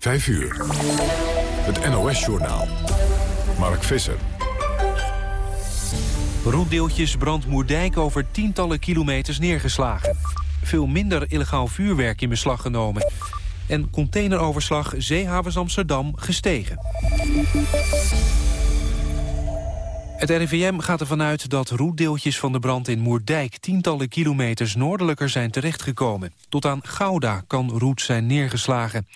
5 uur. Het NOS-journaal. Mark Visser. Roetdeeltjes brandt Moerdijk over tientallen kilometers neergeslagen. Veel minder illegaal vuurwerk in beslag genomen. En containeroverslag Zeehavens Amsterdam gestegen. Het RIVM gaat ervan uit dat roetdeeltjes van de brand in Moerdijk... tientallen kilometers noordelijker zijn terechtgekomen. Tot aan Gouda kan roet zijn neergeslagen.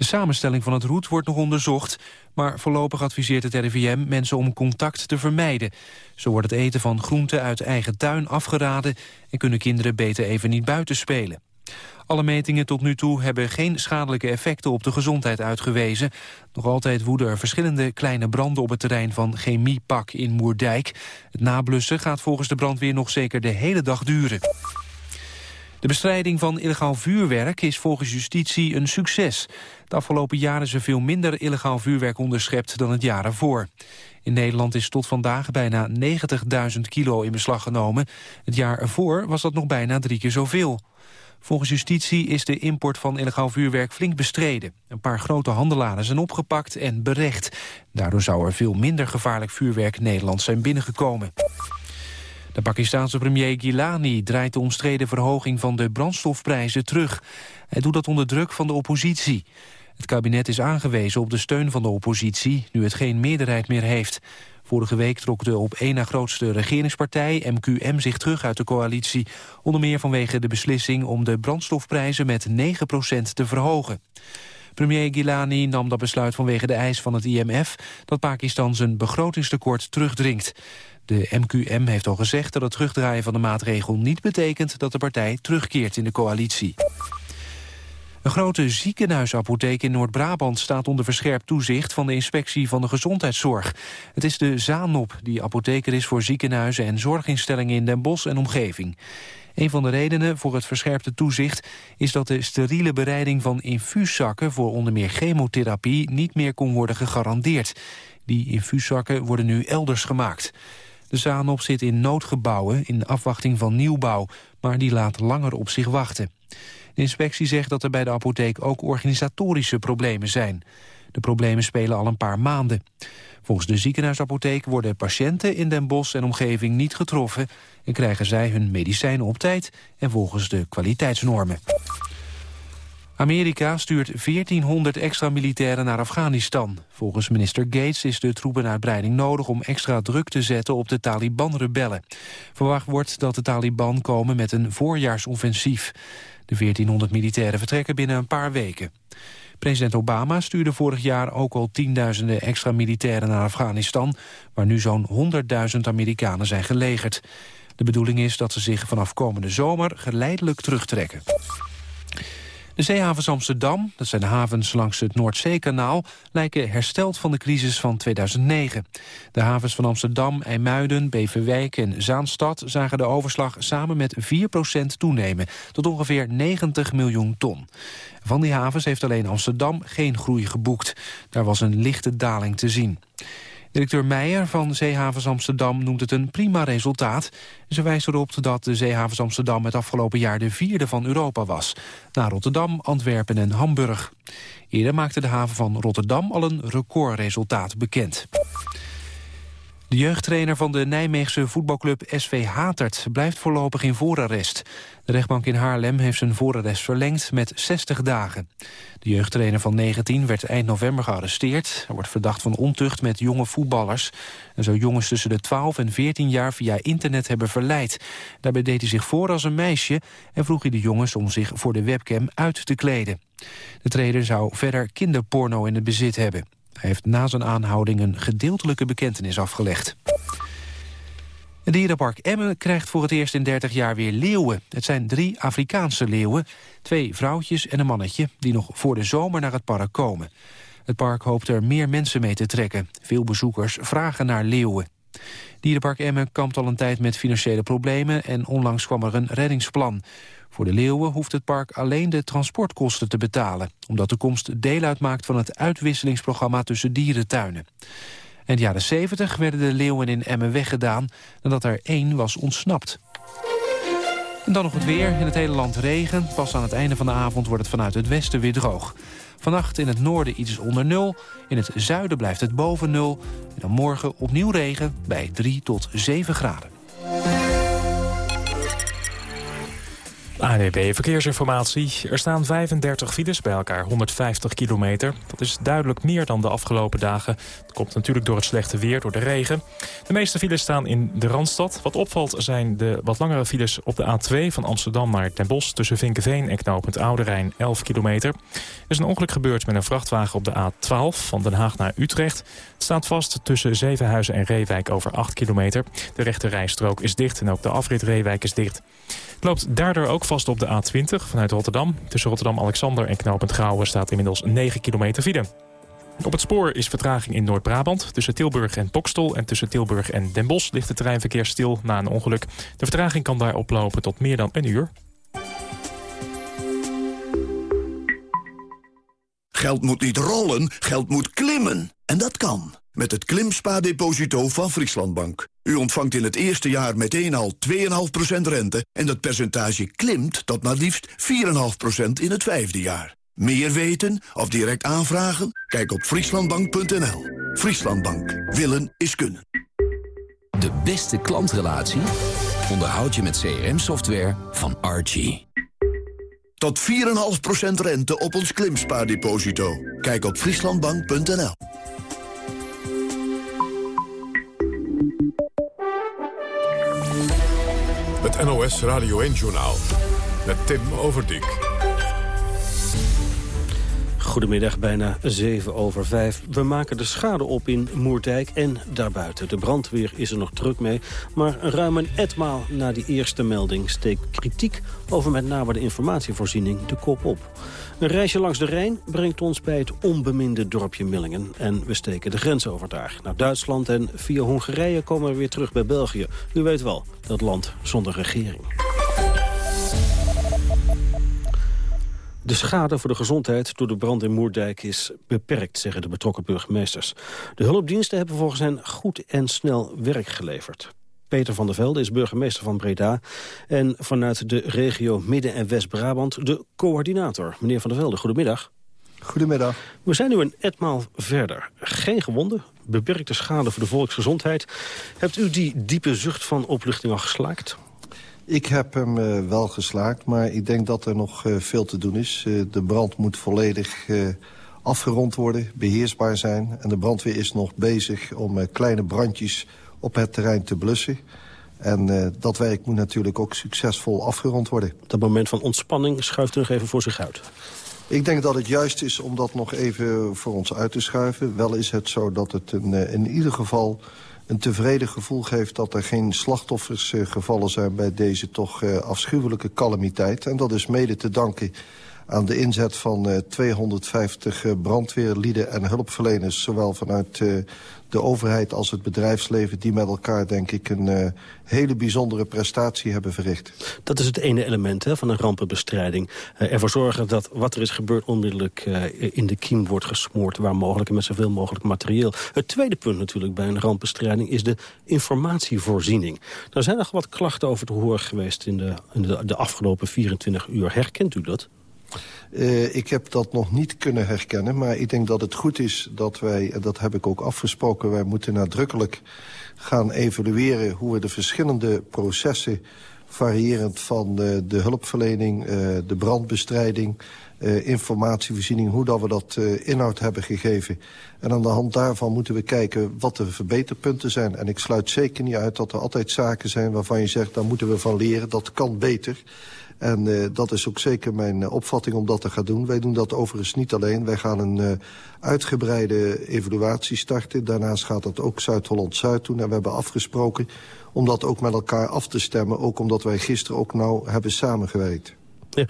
De samenstelling van het roet wordt nog onderzocht... maar voorlopig adviseert het RIVM mensen om contact te vermijden. Zo wordt het eten van groenten uit eigen tuin afgeraden... en kunnen kinderen beter even niet buiten spelen. Alle metingen tot nu toe hebben geen schadelijke effecten op de gezondheid uitgewezen. Nog altijd woeden er verschillende kleine branden op het terrein van Chemiepak in Moerdijk. Het nablussen gaat volgens de brandweer nog zeker de hele dag duren. De bestrijding van illegaal vuurwerk is volgens justitie een succes. De afgelopen jaren is er veel minder illegaal vuurwerk onderschept dan het jaar ervoor. In Nederland is tot vandaag bijna 90.000 kilo in beslag genomen. Het jaar ervoor was dat nog bijna drie keer zoveel. Volgens justitie is de import van illegaal vuurwerk flink bestreden. Een paar grote handelaren zijn opgepakt en berecht. Daardoor zou er veel minder gevaarlijk vuurwerk Nederland zijn binnengekomen. De Pakistanse premier Gilani draait de omstreden verhoging van de brandstofprijzen terug. Hij doet dat onder druk van de oppositie. Het kabinet is aangewezen op de steun van de oppositie, nu het geen meerderheid meer heeft. Vorige week trok de op één na grootste regeringspartij, MQM, zich terug uit de coalitie. Onder meer vanwege de beslissing om de brandstofprijzen met 9% te verhogen. Premier Gilani nam dat besluit vanwege de eis van het IMF... dat Pakistan zijn begrotingstekort terugdringt. De MQM heeft al gezegd dat het terugdraaien van de maatregel niet betekent... dat de partij terugkeert in de coalitie. Een grote ziekenhuisapotheek in Noord-Brabant staat onder verscherpt toezicht van de inspectie van de gezondheidszorg. Het is de Zanop die apotheker is voor ziekenhuizen en zorginstellingen in Den Bosch en omgeving. Een van de redenen voor het verscherpte toezicht is dat de steriele bereiding van infuuszakken voor onder meer chemotherapie niet meer kon worden gegarandeerd. Die infuuszakken worden nu elders gemaakt. De Zanop zit in noodgebouwen in afwachting van nieuwbouw, maar die laat langer op zich wachten. De inspectie zegt dat er bij de apotheek ook organisatorische problemen zijn. De problemen spelen al een paar maanden. Volgens de ziekenhuisapotheek worden patiënten in Den Bosch en omgeving niet getroffen... en krijgen zij hun medicijnen op tijd en volgens de kwaliteitsnormen. Amerika stuurt 1400 extra militairen naar Afghanistan. Volgens minister Gates is de troepenuitbreiding nodig om extra druk te zetten op de Taliban-rebellen. Verwacht wordt dat de Taliban komen met een voorjaarsoffensief. De 1400 militairen vertrekken binnen een paar weken. President Obama stuurde vorig jaar ook al tienduizenden extra militairen naar Afghanistan, waar nu zo'n 100.000 Amerikanen zijn gelegerd. De bedoeling is dat ze zich vanaf komende zomer geleidelijk terugtrekken. De zeehavens Amsterdam, dat zijn havens langs het Noordzeekanaal... lijken hersteld van de crisis van 2009. De havens van Amsterdam, IJmuiden, Beverwijk en Zaanstad... zagen de overslag samen met 4% toenemen... tot ongeveer 90 miljoen ton. Van die havens heeft alleen Amsterdam geen groei geboekt. Daar was een lichte daling te zien. Directeur Meijer van Zeehavens Amsterdam noemt het een prima resultaat. Ze wijst erop dat de Zeehavens Amsterdam het afgelopen jaar de vierde van Europa was. Na Rotterdam, Antwerpen en Hamburg. Eerder maakte de haven van Rotterdam al een recordresultaat bekend. De jeugdtrainer van de Nijmeegse voetbalclub SV Hatert blijft voorlopig in voorarrest. De rechtbank in Haarlem heeft zijn voorarrest verlengd met 60 dagen. De jeugdtrainer van 19 werd eind november gearresteerd. Hij wordt verdacht van ontucht met jonge voetballers. En zou jongens tussen de 12 en 14 jaar via internet hebben verleid. Daarbij deed hij zich voor als een meisje... en vroeg hij de jongens om zich voor de webcam uit te kleden. De trainer zou verder kinderporno in het bezit hebben. Hij heeft na zijn aanhouding een gedeeltelijke bekentenis afgelegd. Het dierenpark Emmen krijgt voor het eerst in 30 jaar weer leeuwen. Het zijn drie Afrikaanse leeuwen, twee vrouwtjes en een mannetje... die nog voor de zomer naar het park komen. Het park hoopt er meer mensen mee te trekken. Veel bezoekers vragen naar leeuwen. Dierenpark Emmen kampt al een tijd met financiële problemen... en onlangs kwam er een reddingsplan. Voor de leeuwen hoeft het park alleen de transportkosten te betalen... omdat de komst deel uitmaakt van het uitwisselingsprogramma tussen dierentuinen. In de jaren 70 werden de leeuwen in Emmen weggedaan... nadat er één was ontsnapt. En dan nog het weer. In het hele land regen. Pas aan het einde van de avond wordt het vanuit het westen weer droog. Vannacht in het noorden iets onder nul. In het zuiden blijft het boven nul. En dan morgen opnieuw regen bij 3 tot 7 graden. ANWB Verkeersinformatie. Er staan 35 files, bij elkaar 150 kilometer. Dat is duidelijk meer dan de afgelopen dagen. Dat komt natuurlijk door het slechte weer, door de regen. De meeste files staan in de Randstad. Wat opvalt zijn de wat langere files op de A2 van Amsterdam naar Den Bosch... tussen Vinkenveen en knooppunt Oude Rijn, 11 kilometer. Er is een ongeluk gebeurd met een vrachtwagen op de A12 van Den Haag naar Utrecht. Het staat vast tussen Zevenhuizen en Reewijk over 8 kilometer. De rechte rijstrook is dicht en ook de afrit Reewijk is dicht. Loopt daardoor ook vast op de A20 vanuit Rotterdam. Tussen Rotterdam-Alexander en Knopend Gouwen staat inmiddels 9 kilometer file. Op het spoor is vertraging in Noord-Brabant. Tussen Tilburg en Bokstel en tussen Tilburg en Den Bosch ligt het treinverkeer stil na een ongeluk. De vertraging kan daar oplopen tot meer dan een uur. Geld moet niet rollen, geld moet klimmen. En dat kan. Met het Klimspa-deposito van Frieslandbank. U ontvangt in het eerste jaar meteen al 2,5% rente... en dat percentage klimt tot maar liefst 4,5% in het vijfde jaar. Meer weten of direct aanvragen? Kijk op frieslandbank.nl. Frieslandbank. Willen is kunnen. De beste klantrelatie onderhoud je met CRM-software van Archie. Tot 4,5% rente op ons klimspaardeposito. Kijk op frieslandbank.nl. NOS Radio 1-journaal met Tim Overdijk. Goedemiddag, bijna 7 over 5. We maken de schade op in Moerdijk en daarbuiten. De brandweer is er nog druk mee. Maar ruim een etmaal na die eerste melding steekt kritiek... over met name de informatievoorziening de kop op. Een reisje langs de Rijn brengt ons bij het onbeminde dorpje Millingen. En we steken de grens over daar. Naar Duitsland en via Hongarije komen we weer terug bij België. U weet wel, dat land zonder regering. De schade voor de gezondheid door de brand in Moerdijk is beperkt, zeggen de betrokken burgemeesters. De hulpdiensten hebben volgens hen goed en snel werk geleverd. Peter van der Velde is burgemeester van Breda en vanuit de regio Midden- en West-Brabant de coördinator. Meneer van der Velde, goedemiddag. Goedemiddag. We zijn nu een etmaal verder. Geen gewonden, beperkte schade voor de volksgezondheid. Hebt u die diepe zucht van opluchting al geslaakt? Ik heb hem uh, wel geslaakt, maar ik denk dat er nog uh, veel te doen is. Uh, de brand moet volledig afgerond worden, beheersbaar zijn. En de brandweer is nog bezig om kleine brandjes op het terrein te blussen. En dat werk moet natuurlijk ook succesvol afgerond worden. Dat moment van ontspanning schuift u nog even voor zich uit. Ik denk dat het juist is om dat nog even voor ons uit te schuiven. Wel is het zo dat het een, in ieder geval een tevreden gevoel geeft dat er geen slachtoffers uh, gevallen zijn... bij deze toch uh, afschuwelijke calamiteit. En dat is mede te danken aan de inzet van uh, 250 brandweerlieden en hulpverleners... zowel vanuit de overheid als het bedrijfsleven... die met elkaar, denk ik, een hele bijzondere prestatie hebben verricht. Dat is het ene element hè, van een rampenbestrijding. Uh, ervoor zorgen dat wat er is gebeurd onmiddellijk in de kiem wordt gesmoord... waar mogelijk en met zoveel mogelijk materieel. Het tweede punt natuurlijk bij een rampbestrijding... is de informatievoorziening. Daar zijn nog wat klachten over te horen geweest... in de, in de, de afgelopen 24 uur. Herkent u dat? Uh, ik heb dat nog niet kunnen herkennen, maar ik denk dat het goed is dat wij, en dat heb ik ook afgesproken, wij moeten nadrukkelijk gaan evalueren hoe we de verschillende processen, variërend van uh, de hulpverlening, uh, de brandbestrijding, informatievoorziening, hoe dat we dat inhoud hebben gegeven. En aan de hand daarvan moeten we kijken wat de verbeterpunten zijn. En ik sluit zeker niet uit dat er altijd zaken zijn waarvan je zegt, daar moeten we van leren, dat kan beter. En uh, dat is ook zeker mijn uh, opvatting om dat te gaan doen. Wij doen dat overigens niet alleen. Wij gaan een uh, uitgebreide evaluatie starten. Daarnaast gaat dat ook Zuid-Holland-Zuid doen. En we hebben afgesproken om dat ook met elkaar af te stemmen. Ook omdat wij gisteren ook nauw hebben samengewerkt. Uh,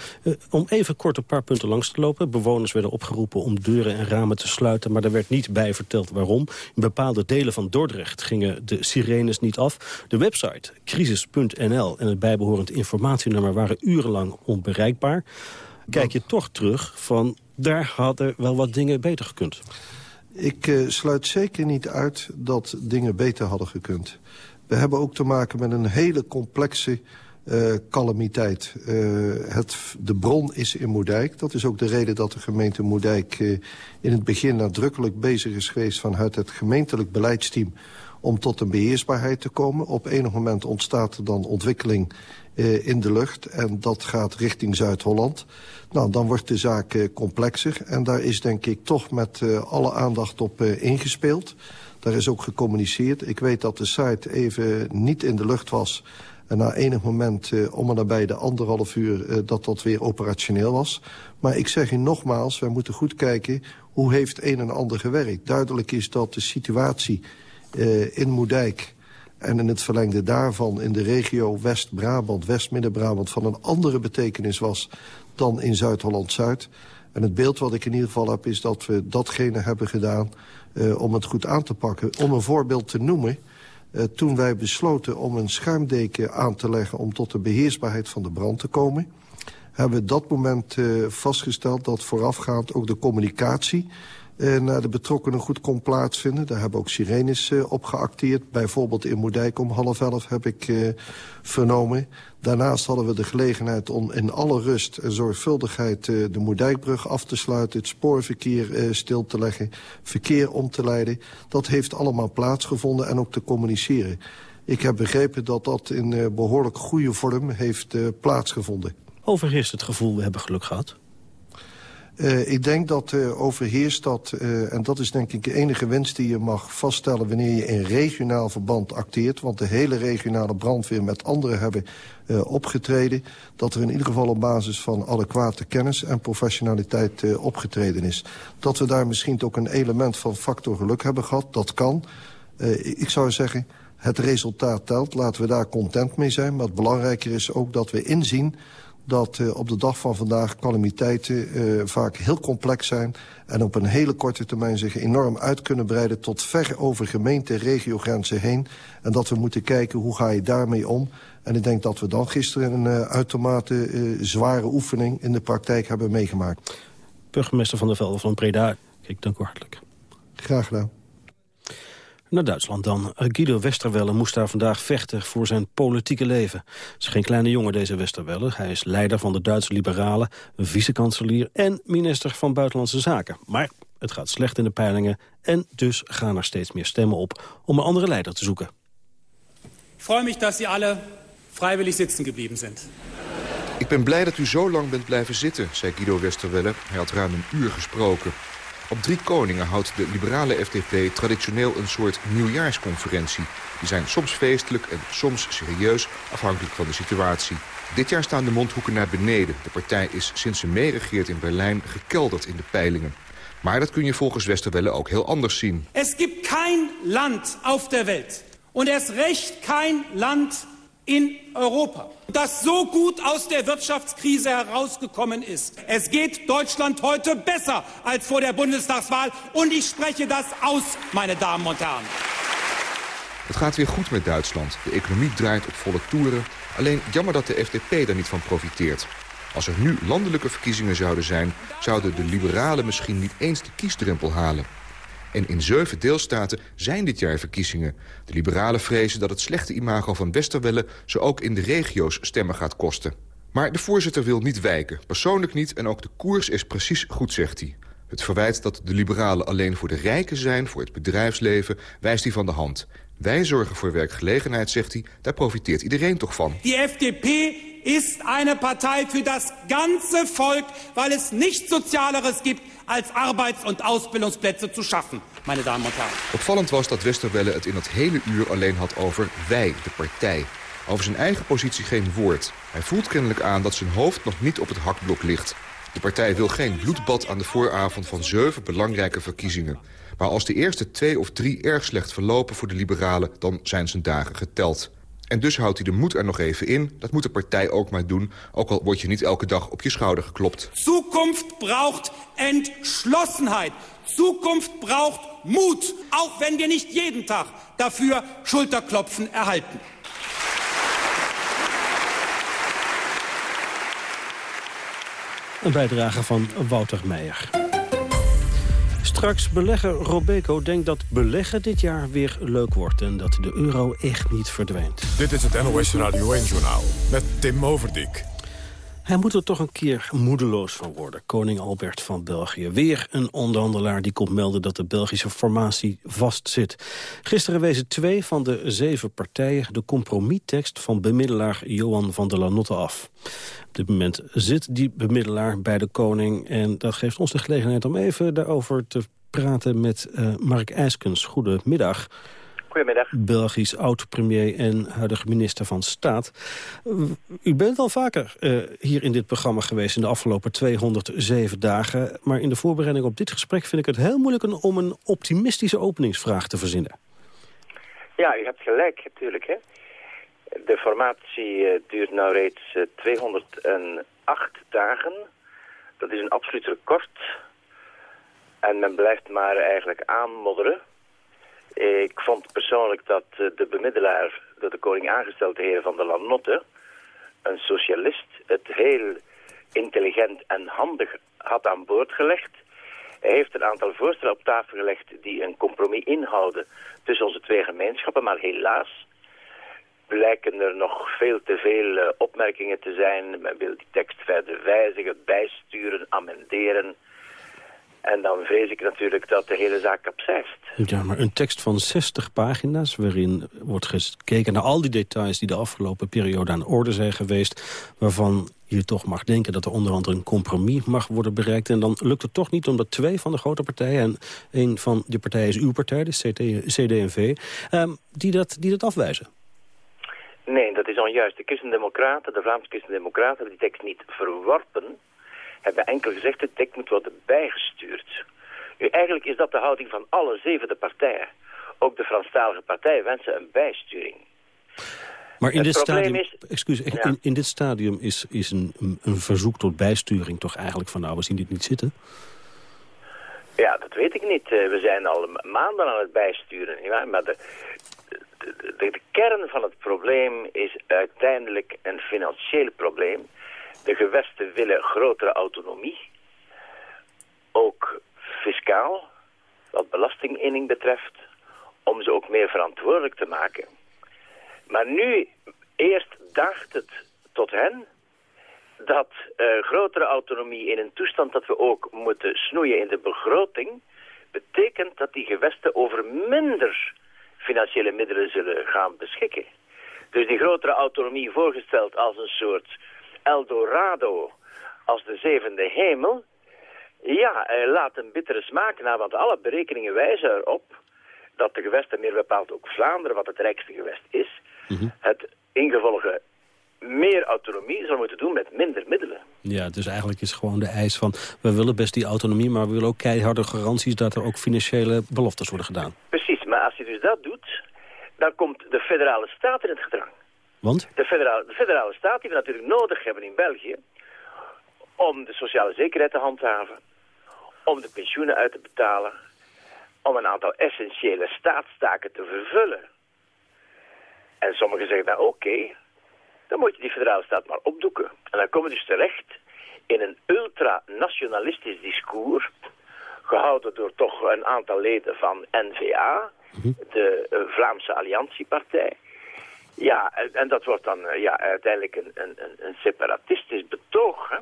om even kort een paar punten langs te lopen. Bewoners werden opgeroepen om deuren en ramen te sluiten... maar er werd niet bij verteld waarom. In bepaalde delen van Dordrecht gingen de sirenes niet af. De website crisis.nl en het bijbehorend informatienummer... waren urenlang onbereikbaar. Kijk je toch terug van... daar hadden wel wat dingen beter gekund. Ik uh, sluit zeker niet uit dat dingen beter hadden gekund. We hebben ook te maken met een hele complexe uh, calamiteit. Uh, het, de bron is in Moerdijk. Dat is ook de reden dat de gemeente Moerdijk uh, in het begin nadrukkelijk bezig is geweest... vanuit het gemeentelijk beleidsteam om tot een beheersbaarheid te komen. Op enig moment ontstaat er dan ontwikkeling in de lucht. En dat gaat richting Zuid-Holland. Nou, dan wordt de zaak complexer. En daar is denk ik toch met alle aandacht op ingespeeld. Daar is ook gecommuniceerd. Ik weet dat de site even niet in de lucht was... En na enig moment, uh, om en nabij de anderhalf uur, uh, dat dat weer operationeel was. Maar ik zeg u nogmaals, wij moeten goed kijken hoe heeft een en ander gewerkt. Duidelijk is dat de situatie uh, in Moerdijk en in het verlengde daarvan in de regio West-Brabant, West-Midden-Brabant... van een andere betekenis was dan in Zuid-Holland-Zuid. En het beeld wat ik in ieder geval heb is dat we datgene hebben gedaan... Uh, om het goed aan te pakken. Om een voorbeeld te noemen... Uh, toen wij besloten om een schuimdeken aan te leggen... om tot de beheersbaarheid van de brand te komen... hebben we dat moment uh, vastgesteld dat voorafgaand ook de communicatie... Uh, naar de betrokkenen goed kon plaatsvinden. Daar hebben ook sirenes uh, op geacteerd. Bijvoorbeeld in Moerdijk om half elf heb ik uh, vernomen. Daarnaast hadden we de gelegenheid om in alle rust en zorgvuldigheid... de Moerdijkbrug af te sluiten, het spoorverkeer stil te leggen... verkeer om te leiden. Dat heeft allemaal plaatsgevonden en ook te communiceren. Ik heb begrepen dat dat in behoorlijk goede vorm heeft plaatsgevonden. Overheerst het gevoel, we hebben geluk gehad? Uh, ik denk dat uh, overheerst dat, uh, en dat is denk ik de enige wens die je mag vaststellen... wanneer je in regionaal verband acteert... want de hele regionale brandweer met anderen hebben opgetreden... dat er in ieder geval op basis van adequate kennis en professionaliteit opgetreden is. Dat we daar misschien ook een element van factor geluk hebben gehad, dat kan. ik zou zeggen, het resultaat telt, laten we daar content mee zijn. Maar het belangrijker is ook dat we inzien dat uh, op de dag van vandaag calamiteiten uh, vaak heel complex zijn... en op een hele korte termijn zich enorm uit kunnen breiden... tot ver over gemeente- en regiogrenzen heen. En dat we moeten kijken hoe ga je daarmee om. En ik denk dat we dan gisteren een uh, uitermate zware oefening... in de praktijk hebben meegemaakt. Burgemeester van der Velde van Preda, ik dank u hartelijk. Graag gedaan. Naar Duitsland dan. Guido Westerwelle moest daar vandaag vechten voor zijn politieke leven. Het is geen kleine jongen, deze Westerwelle. Hij is leider van de Duitse Liberalen, vicekanselier en minister van Buitenlandse Zaken. Maar het gaat slecht in de peilingen en dus gaan er steeds meer stemmen op om een andere leider te zoeken. Ik freue mich dat Sie alle vrijwillig zitten gebleven zijn. Ik ben blij dat u zo lang bent blijven zitten, zei Guido Westerwelle. Hij had ruim een uur gesproken. Op drie koningen houdt de liberale FDP traditioneel een soort nieuwjaarsconferentie. Die zijn soms feestelijk en soms serieus, afhankelijk van de situatie. Dit jaar staan de mondhoeken naar beneden. De partij is sinds ze meeregeert in Berlijn gekelderd in de peilingen. Maar dat kun je volgens Westerwelle ook heel anders zien. Es gibt kein Land auf der Welt und erst recht kein Land in Europa, das so gut aus der Wirtschaftskrise herausgekommen ist. Es geht Deutschland heute besser als vor der Bundestagswahl. Und ich spreche das aus, meine Damen und Herren. Het gaat weer goed met Duitsland. De economie draait op volle toeren. Alleen jammer dat de FDP daar niet van profiteert. Als er nu landelijke verkiezingen zouden zijn... zouden de liberalen misschien niet eens de kiesdrempel halen. En in zeven deelstaten zijn dit jaar verkiezingen. De liberalen vrezen dat het slechte imago van Westerwelle... ze ook in de regio's stemmen gaat kosten. Maar de voorzitter wil niet wijken. Persoonlijk niet en ook de koers is precies goed, zegt hij. Het verwijt dat de liberalen alleen voor de rijken zijn, voor het bedrijfsleven, wijst hij van de hand. Wij zorgen voor werkgelegenheid, zegt hij, daar profiteert iedereen toch van. Die FDP is een partij voor das ganze Volk, weil es nichts Sozialeres gibt als Arbeits- und Ausbildungsplätze zu schaffen, meine Damen und. Opvallend was dat Westerwelle het in dat hele uur alleen had over wij, de partij. Over zijn eigen positie geen woord. Hij voelt kennelijk aan dat zijn hoofd nog niet op het hakblok ligt. De partij wil geen bloedbad aan de vooravond van zeven belangrijke verkiezingen. Maar als de eerste twee of drie erg slecht verlopen voor de liberalen... dan zijn zijn dagen geteld. En dus houdt hij de moed er nog even in. Dat moet de partij ook maar doen, ook al word je niet elke dag op je schouder geklopt. Zukunft braucht Entschlossenheit. Zukunft braucht Mut, auch wenn wir nicht jeden Tag dafür Schulterklopfen erhalten. Een bijdrage van Wouter Meijer. Straks belegger Robeco denkt dat beleggen dit jaar weer leuk wordt... en dat de euro echt niet verdwijnt. Dit is het NOS Radio 1-journaal met Tim Overdijk. Hij moet er toch een keer moedeloos van worden. Koning Albert van België. Weer een onderhandelaar die komt melden dat de Belgische formatie vastzit. Gisteren wezen twee van de zeven partijen de compromistekst van bemiddelaar Johan van der Lanotte af. Op dit moment zit die bemiddelaar bij de koning en dat geeft ons de gelegenheid om even daarover te praten met uh, Mark IJskens. Goedemiddag. Goedemiddag. Belgisch oud-premier en huidige minister van Staat. U bent al vaker uh, hier in dit programma geweest in de afgelopen 207 dagen. Maar in de voorbereiding op dit gesprek vind ik het heel moeilijk om een optimistische openingsvraag te verzinnen. Ja, u hebt gelijk natuurlijk. Hè? De formatie uh, duurt nu reeds uh, 208 dagen. Dat is een absoluut record. En men blijft maar eigenlijk aanmodderen. Ik vond persoonlijk dat eh, de bemiddelaar, door de koning aangestelde heer van der Lanotte, een socialist, het heel intelligent en handig had aan boord gelegd. Hij heeft een aantal voorstellen op tafel gelegd die een compromis inhouden tussen onze twee gemeenschappen, maar helaas blijken er nog veel te veel eh, opmerkingen te zijn. Men wil die tekst verder wijzigen, bijsturen, amenderen. En dan vrees ik natuurlijk dat de hele zaak kapseist. Ja, maar een tekst van 60 pagina's... waarin wordt gekeken naar al die details die de afgelopen periode aan orde zijn geweest... waarvan je toch mag denken dat er onder andere een compromis mag worden bereikt. En dan lukt het toch niet omdat twee van de grote partijen... en een van die partijen is uw partij, de CD&V, um, die, dat, die dat afwijzen. Nee, dat is onjuist. De Christendemocraten, de Vlaamse Christendemocraten... hebben die tekst niet verworpen hebben enkel gezegd, de tekst moet worden bijgestuurd. Nu, eigenlijk is dat de houding van alle zevende partijen. Ook de Franstalige partijen wensen een bijsturing. Maar in dit, stadium, is, excuus, in, in, dit stadium is, is een, een verzoek tot bijsturing toch eigenlijk van... nou, we zien dit niet zitten? Ja, dat weet ik niet. Eh, we zijn al maanden aan het bijsturen. Maar de, de, de, de kern van het probleem is uiteindelijk een financieel probleem. De gewesten willen grotere autonomie. Ook fiscaal, wat belastinginning betreft, om ze ook meer verantwoordelijk te maken. Maar nu, eerst dacht het tot hen dat uh, grotere autonomie in een toestand dat we ook moeten snoeien in de begroting, betekent dat die gewesten over minder financiële middelen zullen gaan beschikken. Dus die grotere autonomie voorgesteld als een soort Eldorado als de zevende hemel, ja, eh, laat een bittere smaak na, want alle berekeningen wijzen erop dat de gewesten, meer bepaald ook Vlaanderen, wat het rijkste gewest is, mhm. het ingevolge meer autonomie zal moeten doen met minder middelen. Ja, dus eigenlijk is gewoon de eis van... we willen best die autonomie, maar we willen ook keiharde garanties... dat er ook financiële beloftes worden gedaan. Precies, maar als je dus dat doet... dan komt de federale staat in het gedrang. Want? De federale, de federale staat die we natuurlijk nodig hebben in België... om de sociale zekerheid te handhaven, om de pensioenen uit te betalen... om een aantal essentiële staatstaken te vervullen. En sommigen zeggen dan oké, dan moet je die federale staat maar opdoeken. En dan komen we dus terecht in een ultranationalistisch discours... gehouden door toch een aantal leden van NVA, mhm. de uh, Vlaamse Alliantiepartij... Ja, en, dat wordt dan eh, ja, uiteindelijk een, een, een separatistisch betoog,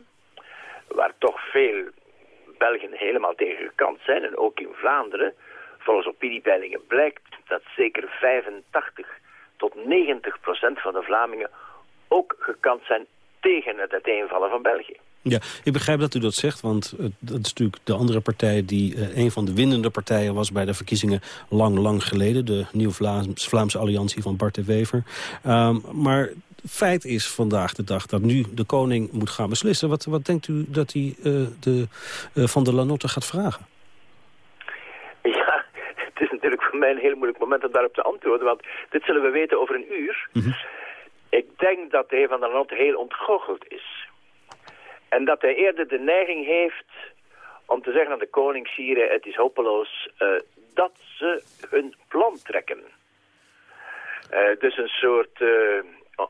waar toch veel Belgen helemaal tegen gekant zijn. En ook in Vlaanderen, volgens opiniepeilingen blijkt dat zeker 85 tot 90 procent van de Vlamingen ook gekant zijn tegen het uiteenvallen van België. Ja, ik begrijp dat u dat zegt, want dat is natuurlijk de andere partij... die uh, een van de winnende partijen was bij de verkiezingen lang, lang geleden. De Nieuw-Vlaamse Alliantie van Bart de Wever. Um, maar feit is vandaag de dag dat nu de koning moet gaan beslissen. Wat, wat denkt u dat hij uh, de, uh, van de Lanotte gaat vragen? Ja, het is natuurlijk voor mij een heel moeilijk moment om daarop te antwoorden. Want dit zullen we weten over een uur. Mm -hmm. Ik denk dat de heer van der Lanotte heel ontgoocheld is. En dat hij eerder de neiging heeft om te zeggen aan de koningssieren... het is hopeloos uh, dat ze hun plan trekken. Uh, dus een soort, uh,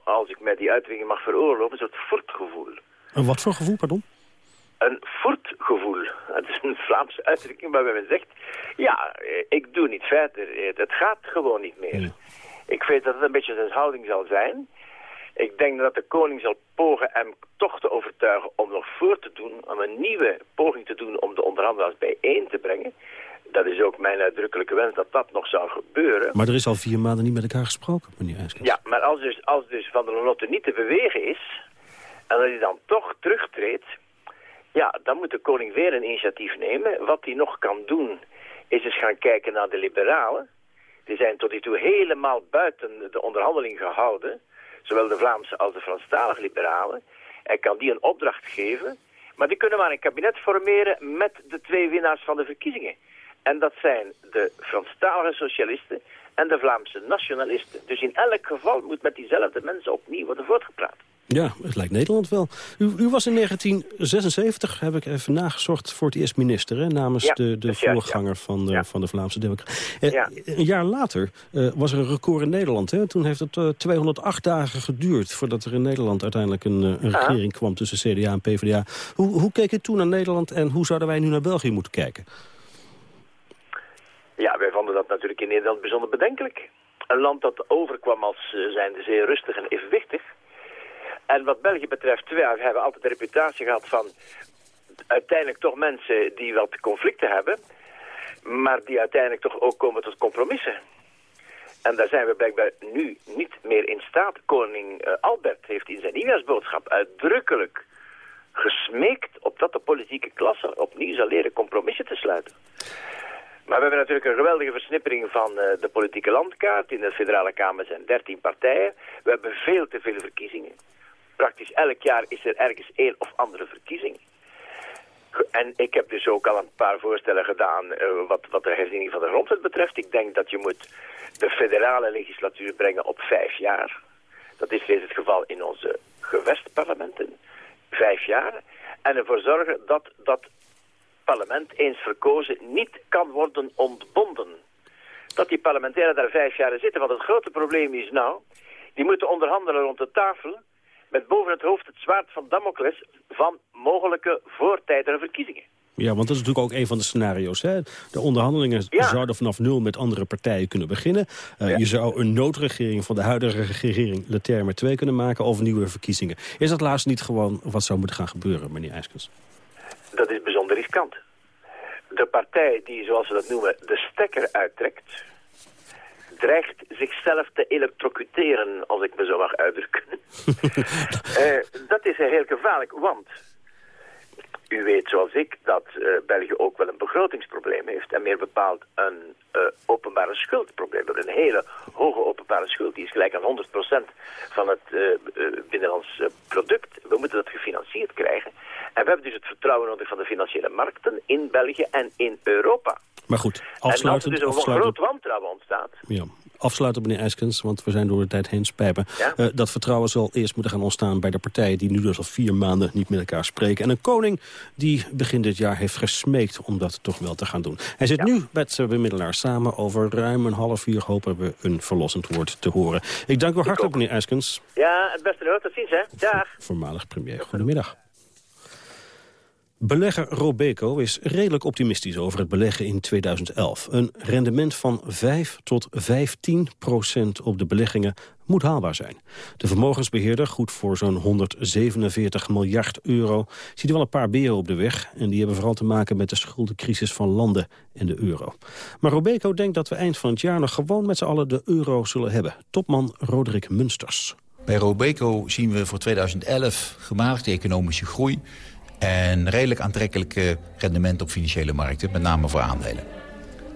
als ik mij die uitdrukking mag veroorloven, een soort fortgevoel. Een wat voor gevoel, pardon? een voertgevoel. Het is een Vlaamse uitdrukking waarbij men zegt, ja, ik doe niet verder. Het gaat gewoon niet meer. Ik weet dat het een beetje zijn houding zal zijn. Ik denk dat de koning zal pogen hem toch te overtuigen om nog voor te doen, om een nieuwe poging te doen om de onderhandelaars bijeen te brengen. Dat is ook mijn uitdrukkelijke wens dat dat nog zou gebeuren. Maar er is al vier maanden niet met elkaar gesproken, meneer Ijskens. Ja, maar als dus, als dus Van der Lotte niet te bewegen is, en dat hij dan toch terugtreedt, ja, dan moet de koning weer een initiatief nemen. Wat hij nog kan doen, is dus gaan kijken naar de liberalen. Die zijn tot nu toe helemaal buiten de onderhandeling gehouden. Zowel de Vlaamse als de Franstalige liberalen. Hij kan die een opdracht geven. Maar die kunnen maar een kabinet formeren met de twee winnaars van de verkiezingen. En dat zijn de Franstalige socialisten en de Vlaamse nationalisten. Dus in elk geval moet met diezelfde mensen opnieuw worden voortgepraat. Ja, het lijkt Nederland wel. U, u, was in 1976, heb ik even nagezocht, voor het eerst minister... Hè, namens de, de voorganger van, de, van de Vlaamse Democratie. Eh, een jaar later uh, was er een record in Nederland. Hè? Toen heeft het uh, 208 dagen geduurd... voordat er in Nederland uiteindelijk een, een regering kwam tussen CDA en PvdA. Hoe, hoe keek u toen naar Nederland en hoe zouden wij nu naar België moeten kijken? Ja, wij vonden dat natuurlijk in Nederland bijzonder bedenkelijk. Een land dat overkwam als zijnde zeer rustig en evenwichtig... En wat België betreft, we hebben altijd de reputatie gehad van uiteindelijk toch mensen die wat conflicten hebben, maar die uiteindelijk toch ook komen tot compromissen. En daar zijn we blijkbaar nu niet meer in staat. Koning uh, Albert heeft in zijn nieuwjaarsboodschap uitdrukkelijk gesmeekt op dat de politieke klasse opnieuw zal leren compromissen te sluiten. Maar we hebben natuurlijk een geweldige versnippering van uh, de politieke landkaart. In de federale kamer zijn 13 partijen. We hebben veel te veel verkiezingen praktisch elk jaar is er ergens één of andere verkiezing. En ik heb dus ook al een paar voorstellen gedaan uh, wat, wat de herziening van de grondwet betreft. Ik denk dat je moet de federale legislatuur brengen op vijf jaar. Dat is steeds het geval in onze gewestparlementen. Vijf jaar. En ervoor zorgen dat dat parlement eens verkozen niet kan worden ontbonden. Dat die parlementairen daar vijf jaar zitten. Want het grote probleem is nou, die moeten onderhandelen rond de tafel met boven het hoofd het zwaard van Damocles van mogelijke voortijdige verkiezingen. Ja, want dat is natuurlijk ook een van de scenario's. Hè? De onderhandelingen zouden vanaf nul met andere partijen kunnen beginnen. Uh, Je zou een noodregering van de huidige regering Leterme 2 kunnen maken over nieuwe verkiezingen. Is dat laatst niet gewoon wat zou moeten gaan gebeuren, meneer IJskens? Dat is bijzonder riskant. De partij die, zoals ze dat noemen, de stekker uittrekt dreigt zichzelf te elektrocuteren, als ik me zo mag uitdrukken. uh, dat is heel gevaarlijk, want u weet zoals ik dat uh, België ook wel een begrotingsprobleem heeft. En meer bepaald een uh, openbare schuldprobleem. Een hele hoge openbare schuld. Die is gelijk aan 100% van het uh, binnenlands product. We moeten dat gefinancierd krijgen. En we hebben dus het vertrouwen nodig van de financiële markten in België en in Europa. Maar goed, afsluitend... En als er dus een groot wantrouwen ontstaat... Ja. Afsluiten, meneer Eskens, want we zijn door de tijd heen spijpen. Uh, dat vertrouwen zal eerst moeten gaan ontstaan bij de partijen... die nu dus al vier maanden niet met elkaar spreken. En een koning die begin dit jaar heeft gesmeekt om dat toch wel te gaan doen. Hij zit nu met zijn bemiddelaar samen. Over ruim een half uur hopen we een verlossend woord te horen. Ik dank u hartelijk, meneer Eskens. Ja, het beste woord. Tot ziens, hè. Dag. Voormalig premier. Goedemiddag. Belegger Robeco is redelijk optimistisch over het beleggen in 2011. Een rendement van 5 tot 15 procent op de beleggingen moet haalbaar zijn. De vermogensbeheerder, goed voor zo'n 147 miljard euro... ziet wel een paar beren op de weg... en die hebben vooral te maken met de schuldencrisis van landen en de euro. Maar Robeco denkt dat we eind van het jaar nog gewoon met z'n allen de euro zullen hebben. Topman Roderick Munsters. Bij Robeco zien we voor 2011 gematigde economische groei en redelijk aantrekkelijke rendement op financiële markten, met name voor aandelen.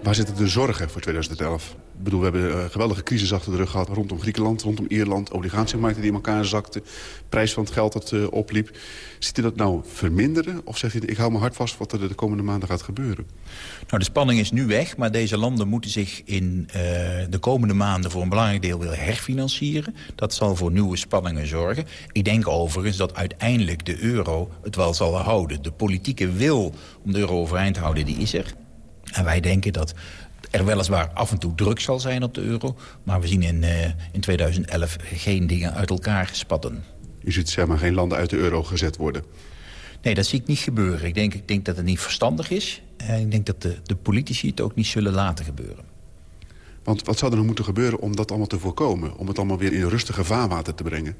Waar zitten de zorgen voor 2011? Ik bedoel, we hebben een geweldige crisis achter de rug gehad rondom Griekenland, rondom Ierland. Obligatiemarkten die in elkaar zakten. Prijs van het geld dat uh, opliep. Ziet u dat nou verminderen? Of zegt u, ik hou me hard vast wat er de komende maanden gaat gebeuren? Nou, de spanning is nu weg. Maar deze landen moeten zich in uh, de komende maanden voor een belangrijk deel herfinancieren. Dat zal voor nieuwe spanningen zorgen. Ik denk overigens dat uiteindelijk de euro het wel zal houden. De politieke wil om de euro overeind te houden, die is er. En wij denken dat er weliswaar af en toe druk zal zijn op de euro... maar we zien in, uh, in 2011 geen dingen uit elkaar spatten. U ziet zeg maar geen landen uit de euro gezet worden? Nee, dat zie ik niet gebeuren. Ik denk, ik denk dat het niet verstandig is. En ik denk dat de, de politici het ook niet zullen laten gebeuren. Want wat zou er nog moeten gebeuren om dat allemaal te voorkomen? Om het allemaal weer in rustige vaarwater te brengen?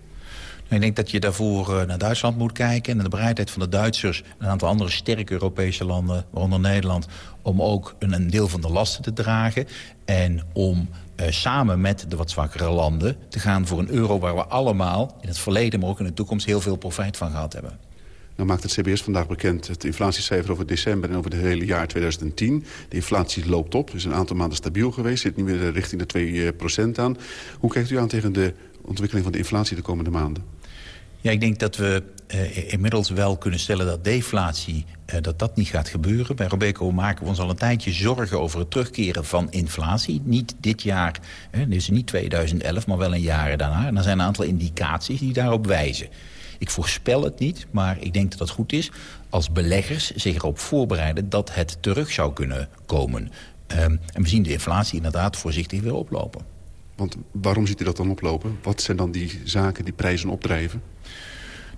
Ik denk dat je daarvoor eh, naar Duitsland moet kijken... en de bereidheid van de Duitsers en een aantal andere sterke Europese landen... waaronder Nederland, om ook een, deel van de lasten te dragen... en om uh, samen met de wat zwakkere landen te gaan voor een euro... waar we allemaal in het verleden, maar ook in de toekomst... heel veel profijt van gehad hebben. Nou maakt het CBS vandaag bekend het inflatiecijfer over december en over het hele jaar 2010. De inflatie loopt op, is een aantal maanden stabiel geweest, zit nu weer richting de 2% aan. Hoe kijkt u aan tegen de ontwikkeling van de inflatie de komende maanden? Ja, ik denk dat we uh, inmiddels wel kunnen stellen dat deflatie uh, dat dat niet gaat gebeuren. Bij Robeco maken we ons al een tijdje zorgen over het terugkeren van inflatie. Niet dit jaar, hè, dus niet 2011, maar wel een jaren daarna. En er zijn een aantal indicaties die daarop wijzen. Ik voorspel het niet, maar ik denk dat het goed is als beleggers zich erop voorbereiden dat het terug zou kunnen komen. Um, en we zien de inflatie inderdaad voorzichtig weer oplopen. Want waarom ziet u dat dan oplopen? Wat zijn dan die zaken die prijzen opdrijven?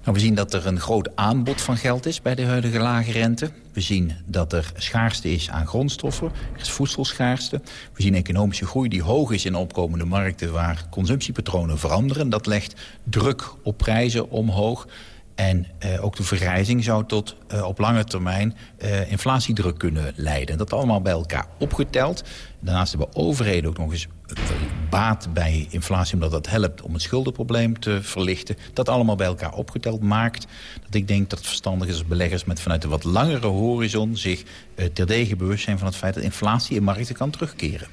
Nou, we zien dat er een groot aanbod van geld is bij de huidige lage rente. We zien dat er schaarste is aan grondstoffen. Er is voedselschaarste. We zien economische groei die hoog is in opkomende markten... waar consumptiepatronen veranderen. Dat legt druk op prijzen omhoog. En uh, ook de vergrijzing zou tot uh, op lange termijn uh, inflatiedruk kunnen leiden. Dat allemaal bij elkaar opgeteld. Daarnaast hebben overheden ook nog eens baat bij inflatie... omdat dat helpt om het schuldenprobleem te verlichten. Dat allemaal bij elkaar opgeteld maakt dat ik denk dat verstandig is als beleggers... met vanuit een wat langere horizon zich terdege bewust zijn van het feit... dat inflatie in markten kan terugkeren.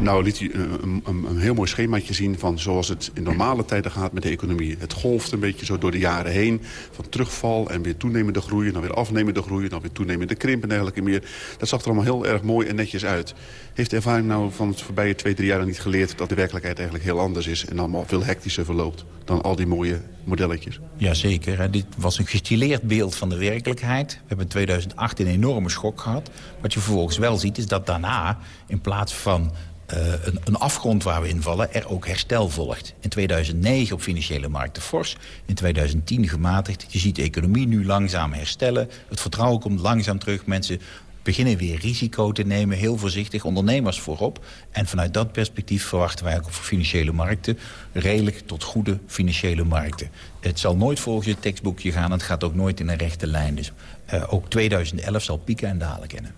Nou liet u een, een, een, heel mooi schemaatje zien van zoals het in normale tijden gaat met de economie. Het golft een beetje zo door de jaren heen. Van terugval en weer toenemende groei, dan weer afnemende groei... dan weer toenemende krimp en dergelijke meer. Dat zag er allemaal heel erg mooi en netjes uit. Heeft de ervaring nou van het voorbije twee, drie jaar niet geleerd... dat de werkelijkheid eigenlijk heel anders is en allemaal veel hectischer verloopt... dan al die mooie modelletjes? Jazeker. Dit was een gestileerd beeld van de werkelijkheid. We hebben in 2008 een enorme schok gehad. Wat je vervolgens wel ziet is dat daarna in plaats van uh, een, een, afgrond waar we invallen, er ook herstel volgt. In 2009 op financiële markten fors, in 2010 gematigd. Je ziet de economie nu langzaam herstellen. Het vertrouwen komt langzaam terug. Mensen beginnen weer risico te nemen, heel voorzichtig, ondernemers voorop. En vanuit dat perspectief verwachten wij ook op financiële markten... redelijk tot goede financiële markten. Het zal nooit volgens je tekstboekje gaan, het gaat ook nooit in een rechte lijn. Dus uh, ook 2011 zal pieken en dalen kennen.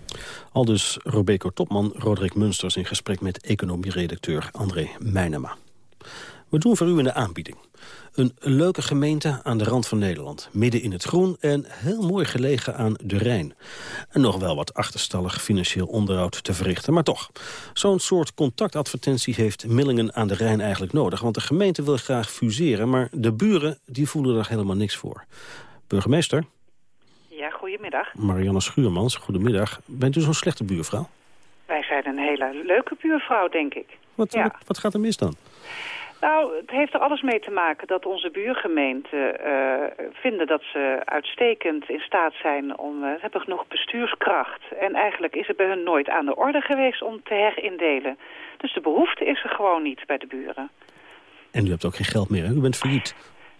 Al dus Robeco-topman Roderick Munsters in gesprek met economie-redacteur André Meijnema. We doen voor u in de aanbieding. Een leuke gemeente aan de rand van Nederland. Midden in het groen en heel mooi gelegen aan de Rijn. En nog wel wat achterstallig financieel onderhoud te verrichten. Maar toch, zo'n soort contactadvertentie heeft Millingen aan de Rijn eigenlijk nodig. Want de gemeente wil graag fuseren, maar de buren die voelen er helemaal niks voor. Burgemeester? Goedemiddag. Marianne Schuurmans, goedemiddag. Bent u zo'n slechte buurvrouw? Wij zijn een hele leuke buurvrouw, denk ik. Wat, ja. wat, wat gaat er mis dan? Nou, het heeft er alles mee te maken dat onze buurgemeenten uh, vinden dat ze uitstekend in staat zijn om... Uh, hebben genoeg bestuurskracht. En eigenlijk is het bij hun nooit aan de orde geweest om te herindelen. Dus de behoefte is er gewoon niet bij de buren. En u hebt ook geen geld meer, hè? U bent failliet.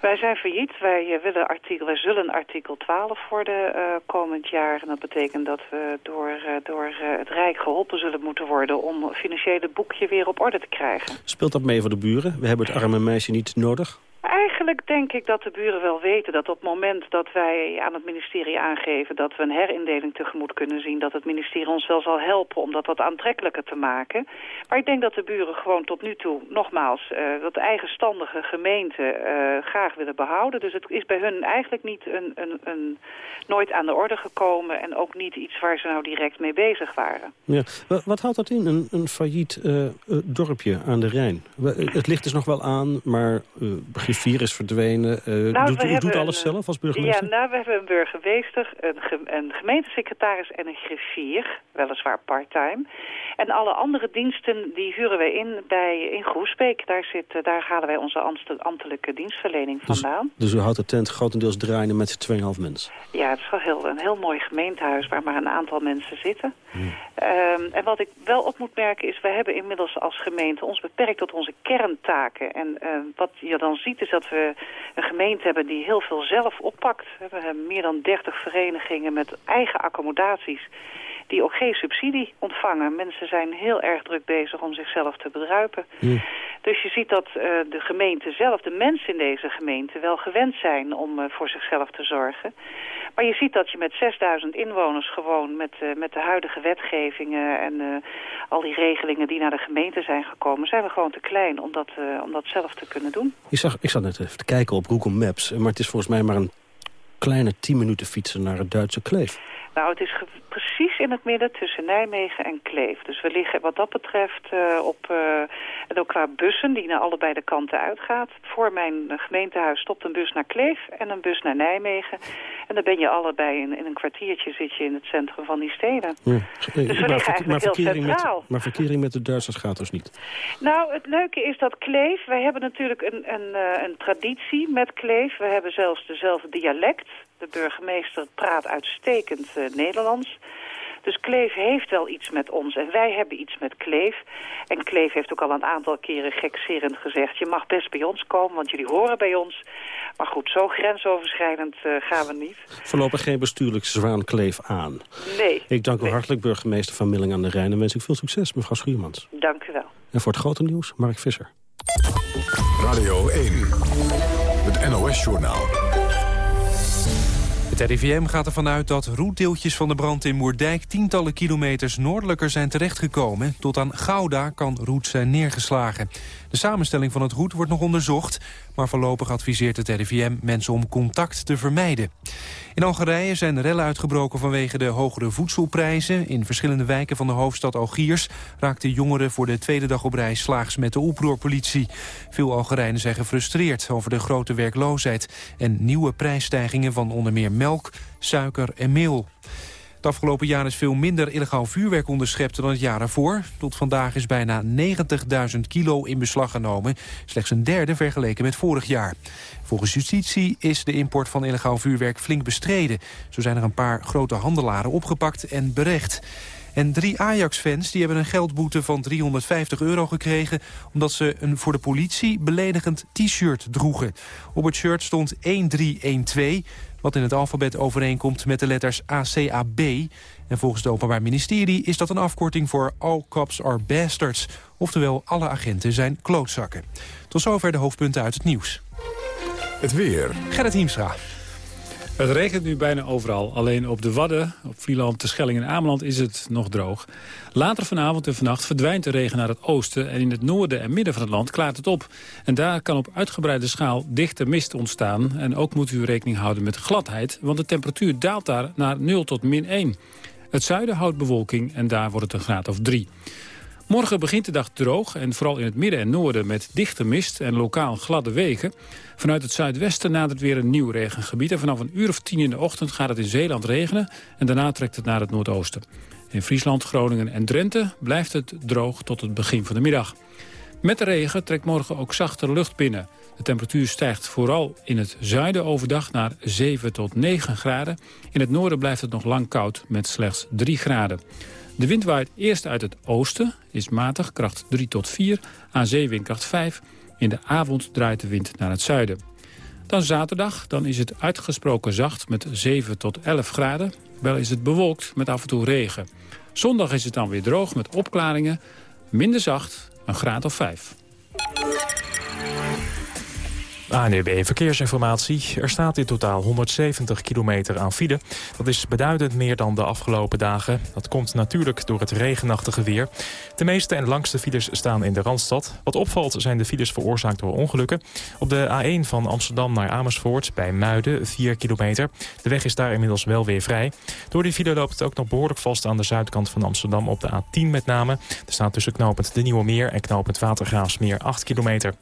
Wij zijn failliet. Wij, willen artikel, wij zullen artikel 12 worden uh, komend jaar. En dat betekent dat we door, uh, door het Rijk geholpen zullen moeten worden... om het financiële boekje weer op orde te krijgen. Speelt dat mee voor de buren? We hebben het arme meisje niet nodig? Eigenlijk denk ik dat de buren wel weten dat op het moment dat wij aan het ministerie aangeven dat we een herindeling tegemoet kunnen zien, dat het ministerie ons wel zal helpen om dat wat aantrekkelijker te maken. Maar ik denk dat de buren gewoon tot nu toe, nogmaals, uh, dat eigenstandige gemeente uh, graag willen behouden. Dus het is bij hun eigenlijk niet een, een, een, nooit aan de orde gekomen en ook niet iets waar ze nou direct mee bezig waren. Ja. Wat houdt dat in, een, een failliet uh, dorpje aan de Rijn? Het ligt dus nog wel aan, maar griffier is verdwenen. Uh, nou, doet, u doet alles een, zelf als burgemeester? Ja, nou, we hebben een burgemeester, een, ge een gemeentesecretaris en een griffier. Weliswaar part-time. En alle andere diensten die huren wij in bij, in Groesbeek. Daar, zit, daar halen wij onze ambtelijke dienstverlening dus, vandaan. Dus u houdt de tent grotendeels draaien met 2,5 mensen? Ja, het is wel heel, een heel mooi gemeentehuis waar maar een aantal mensen zitten. Hmm. Um, en wat ik wel op moet merken is, we hebben inmiddels als gemeente ons beperkt tot onze kerntaken. En uh, wat je dan ziet is dat we een gemeente hebben die heel veel zelf oppakt. We hebben meer dan 30 verenigingen met eigen accommodaties die ook geen subsidie ontvangen. Mensen zijn heel erg druk bezig om zichzelf te bedruipen. Dus je ziet dat uh, de gemeente zelf, de mensen in deze gemeente... wel gewend zijn om uh, voor zichzelf te zorgen. Maar je ziet dat je met 6000 inwoners gewoon met, uh, met de huidige wetgevingen... en al die regelingen die naar de gemeente zijn gekomen... zijn we gewoon te klein om dat, om dat zelf te kunnen doen. Ik, zag, ik zat net even te kijken op Google Maps... maar het is volgens mij maar een kleine 10 minuten fietsen naar het Duitse Kleef. Nou, het is precies in het midden tussen Nijmegen en Kleef. Dus we liggen wat dat betreft uh, op... Uh, en ook qua bussen die naar allebei de kanten uitgaat. Voor mijn gemeentehuis stopt een bus naar Kleef en een bus naar Nijmegen. En dan ben je allebei in, in een kwartiertje zit je in het centrum van die steden. Ja. Dus we maar, liggen eigenlijk heel centraal. Met, maar verkering met de Duitsers gaat dus niet? Nou, het leuke is dat Kleef... Wij hebben natuurlijk een, een, een traditie met Kleef. We hebben zelfs dezelfde dialect. De burgemeester praat uitstekend uh, Nederlands. Dus Kleef heeft wel iets met ons en wij hebben iets met Kleef. En Kleef heeft ook al een aantal keren gekserend gezegd... je mag best bij ons komen, want jullie horen bij ons. Maar goed, zo grensoverschrijdend uh, gaan we niet. Voorlopig geen bestuurlijk zwaan Kleef aan. Nee. Ik dank u nee. hartelijk, burgemeester van Milling aan de Rijn... en wens ik veel succes, mevrouw Schuurmans. Dank u wel. En voor het grote nieuws, Mark Visser. Radio 1, het NOS-journaal. Het RIVM gaat ervan uit dat roetdeeltjes van de brand in Moerdijk... tientallen kilometers noordelijker zijn terechtgekomen. Tot aan Gouda kan roet zijn neergeslagen. De samenstelling van het roet wordt nog onderzocht... maar voorlopig adviseert het RIVM mensen om contact te vermijden. In Algerije zijn rellen uitgebroken vanwege de hogere voedselprijzen. In verschillende wijken van de hoofdstad Algiers... raakten jongeren voor de tweede dag op rij slaags met de oproerpolitie. Veel Algerijnen zijn gefrustreerd over de grote werkloosheid... en nieuwe prijsstijgingen van onder meer melk, suiker en meel. Het afgelopen jaar is veel minder illegaal vuurwerk onderschept dan het jaar ervoor. Tot vandaag is bijna 90.000 kilo in beslag genomen. Slechts een derde vergeleken met vorig jaar. Volgens justitie is de import van illegaal vuurwerk flink bestreden. Zo zijn er een paar grote handelaren opgepakt en berecht. En drie Ajax-fans die hebben een geldboete van 350 euro gekregen... omdat ze een voor de politie beledigend t-shirt droegen. Op het shirt stond 1312, wat in het alfabet overeenkomt met de letters ACAB. En volgens het Openbaar Ministerie is dat een afkorting voor All Cops Are Bastards. Oftewel, alle agenten zijn klootzakken. Tot zover de hoofdpunten uit het nieuws. Het weer. Gerrit Hiemstra. Het regent nu bijna overal. Alleen op de Wadden, op Vlieland, de Schelling en Ameland is het nog droog. Later vanavond en vannacht verdwijnt de regen naar het oosten... en in het noorden en midden van het land klaart het op. En daar kan op uitgebreide schaal dichte mist ontstaan. En ook moet u rekening houden met gladheid... want de temperatuur daalt daar naar 0 tot min 1. Het zuiden houdt bewolking en daar wordt het een graad of 3. Morgen begint de dag droog en vooral in het midden en noorden met dichte mist en lokaal gladde wegen. Vanuit het zuidwesten nadert weer een nieuw regengebied en vanaf een uur of tien in de ochtend gaat het in Zeeland regenen en daarna trekt het naar het noordoosten. In Friesland, Groningen en Drenthe blijft het droog tot het begin van de middag. Met de regen trekt morgen ook zachtere lucht binnen. De temperatuur stijgt vooral in het zuiden overdag naar 7 tot 9 graden. In het noorden blijft het nog lang koud met slechts 3 graden. De wind waait eerst uit het oosten, is matig, kracht 3 tot 4, aan zeewindkracht 5. In de avond draait de wind naar het zuiden. Dan zaterdag, dan is het uitgesproken zacht met 7 tot 11 graden. Wel is het bewolkt met af en toe regen. Zondag is het dan weer droog met opklaringen, minder zacht, een graad of 5. ANUB Verkeersinformatie. Er staat in totaal 170 kilometer aan file. Dat is beduidend meer dan de afgelopen dagen. Dat komt natuurlijk door het regenachtige weer. De meeste en langste files staan in de Randstad. Wat opvalt zijn de files veroorzaakt door ongelukken. Op de A1 van Amsterdam naar Amersfoort bij Muiden 4 kilometer. De weg is daar inmiddels wel weer vrij. Door die file loopt het ook nog behoorlijk vast aan de zuidkant van Amsterdam op de A10 met name. Er staat tussen knooppunt De Nieuwe Meer en knooppunt Watergraafsmeer 8 kilometer.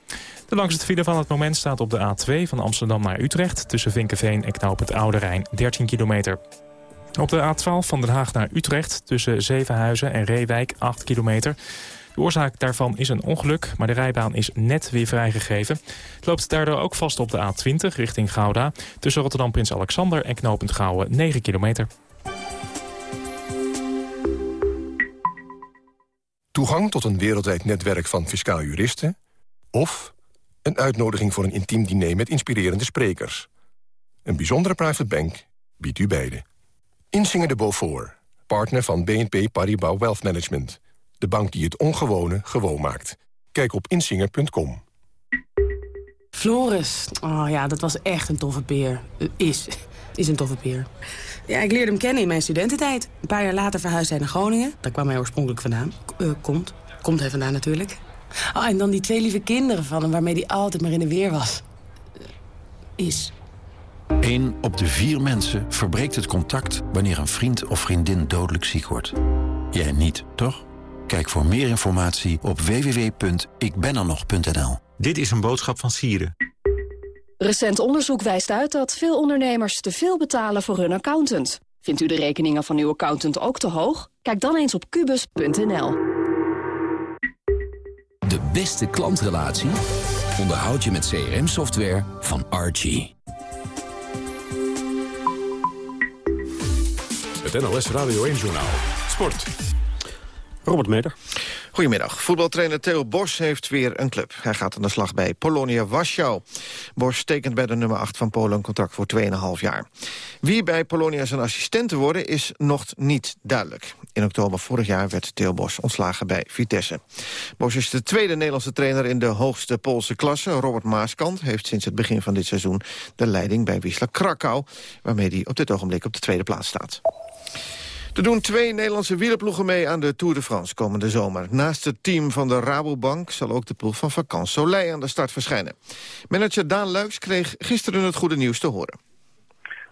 De langste file van het moment staat op de A2 van Amsterdam naar Utrecht... tussen Vinkenveen en knooppunt Oude Rijn, 13 kilometer. Op de A12 van Den Haag naar Utrecht tussen Zevenhuizen en Reewijk, 8 kilometer. De oorzaak daarvan is een ongeluk, maar de rijbaan is net weer vrijgegeven. Het loopt daardoor ook vast op de A20 richting Gouda... tussen Rotterdam Prins Alexander en knooppunt Gouwen, 9 kilometer. Toegang tot een wereldwijd netwerk van fiscaal juristen... of Een uitnodiging voor een intiem diner met inspirerende sprekers. Een bijzondere private bank biedt u beide. Insinger de Beaufort, partner van BNP Paribas Wealth Management. De bank die het ongewone gewoon maakt. Kijk op insinger.com. Floris, oh ja, dat was echt een toffe peer. Uh, is, is een toffe peer. Ja, ik leerde hem kennen in mijn studententijd. Een paar jaar later verhuisde hij naar Groningen. Daar kwam hij oorspronkelijk vandaan. Uh, komt. Komt hij vandaan natuurlijk. Oh, en dan die twee lieve kinderen van hem, waarmee hij altijd maar in de weer was. Is. Eén op de vier mensen verbreekt het contact wanneer een vriend of vriendin dodelijk ziek wordt. Jij niet, toch? Kijk voor meer informatie op www.ikbenernog.nl. Dit is een boodschap van Sieren. Recent onderzoek wijst uit dat veel ondernemers te veel betalen voor hun accountant. Vindt u de rekeningen van uw accountant ook te hoog? Kijk dan eens op kubus.nl. Beste klantrelatie onderhoud je met CRM-software van Archie. Het NLS Radio 1-journaal. Sport. Robert Meder. Goedemiddag. Voetbaltrainer Theo Bos heeft weer een club. Hij gaat aan de slag bij Polonia Warschau. Bos tekent bij de nummer 8 van Polen een contract voor 2,5 jaar. Wie bij Polonia zijn assistent te worden is nog niet duidelijk. In oktober vorig jaar werd Theo Bos ontslagen bij Vitesse. Bos is de tweede Nederlandse trainer in de hoogste Poolse klasse. Robert Maaskant heeft sinds het begin van dit seizoen de leiding bij Wisla Krakau... waarmee hij op dit ogenblik op de tweede plaats staat. Er doen twee Nederlandse wielerploegen mee aan de Tour de France komende zomer. Naast het team van de Rabobank zal ook de ploeg van Vakant Soleil aan de start verschijnen. Manager Daan Luiks kreeg gisteren het goede nieuws te horen.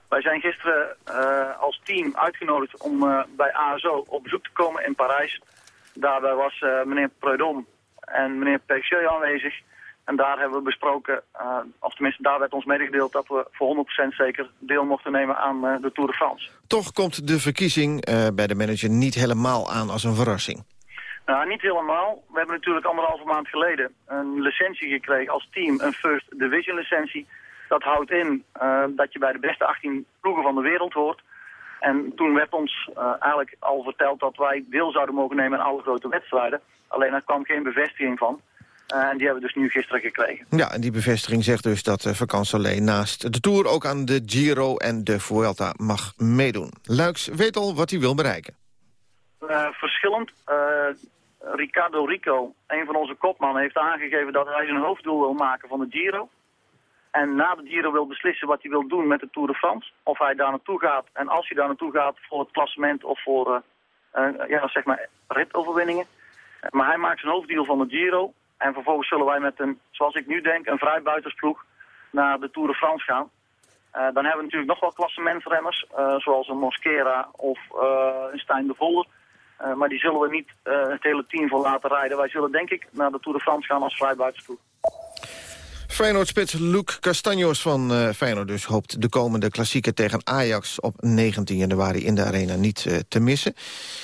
Wij zijn gisteren uh, als team uitgenodigd om uh, bij ASO op bezoek te komen in Parijs. Daarbij was uh, meneer Preudom en meneer Pecheux aanwezig. En daar hebben we besproken, of tenminste daar werd ons medegedeeld... dat we voor 100% zeker deel mochten nemen aan de Tour de France. Toch komt de verkiezing bij de manager niet helemaal aan als een verrassing. Nou, niet helemaal. We hebben natuurlijk anderhalve maand geleden een licentie gekregen als team, een First Division licentie. Dat houdt in dat je bij de beste 18 ploegen van de wereld hoort. En toen werd ons eigenlijk al verteld dat wij deel zouden mogen nemen aan alle grote wedstrijden. Alleen er kwam geen bevestiging van. Uh, en die hebben we dus nu gisteren gekregen. Ja, en die bevestiging zegt dus dat uh, Vacansoleil naast de Tour... ook aan de Giro en de Vuelta mag meedoen. Luiks weet al wat hij wil bereiken. Uh, verschillend. Ricardo Rico, een van onze kopmannen, heeft aangegeven... dat hij zijn hoofddoel wil maken van de Giro. En na de Giro wil beslissen wat hij wil doen met de Tour de France. Of hij daar naartoe gaat. En als hij daar naartoe gaat voor het klassement of voor ja, zeg maar ritoverwinningen. Maar hij maakt zijn hoofddeal van de Giro. En vervolgens zullen wij met een, zoals ik nu denk, een vrijbuitersploeg naar de Tour de France gaan. Uh, dan hebben we natuurlijk nog wel klassementrenners, uh, zoals een Mosquera of uh, een Stijn de Voller. maar die zullen we niet het hele team voor laten rijden. Wij zullen denk ik naar de Tour de France gaan als vrijbuitersploeg. Feyenoord-spits Luc Castanjos van uh, Feyenoord dus hoopt de komende klassieker tegen Ajax op 19 januari in de arena niet uh, te missen.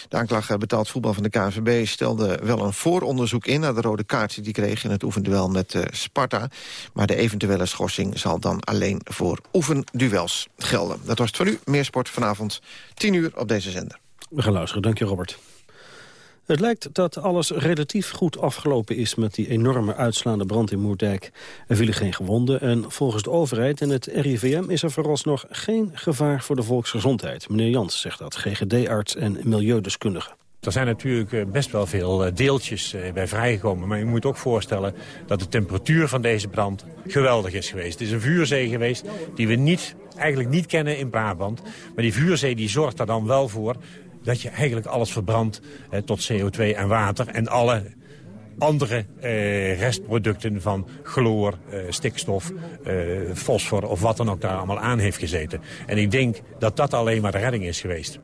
De aanklager betaald voetbal van de KNVB stelde wel een vooronderzoek in naar de rode kaart die hij kreeg in het oefenduel met uh, Sparta. Maar de eventuele schorsing zal dan alleen voor oefenduels gelden. Dat was het voor u. Meer sport vanavond 10 uur op deze zender. We gaan luisteren. Dank je Robert. Het lijkt dat alles relatief goed afgelopen is met die enorme uitslaande brand in Moerdijk. Er vielen geen gewonden en volgens de overheid en het RIVM is er vooralsnog geen gevaar voor de volksgezondheid. Meneer Jans zegt dat, GGD-arts en milieudeskundige. Er zijn natuurlijk best wel veel deeltjes bij vrijgekomen. Maar je moet ook voorstellen dat de temperatuur van deze brand geweldig is geweest. Het is een vuurzee geweest die we niet, eigenlijk niet kennen in Brabant. Maar die vuurzee die zorgt er dan wel voor dat je eigenlijk alles verbrandt tot CO2 en water... en alle andere eh, restproducten van chloor, eh, stikstof, eh, fosfor of wat dan ook daar allemaal aan heeft gezeten. En ik denk dat dat alleen maar de redding is geweest.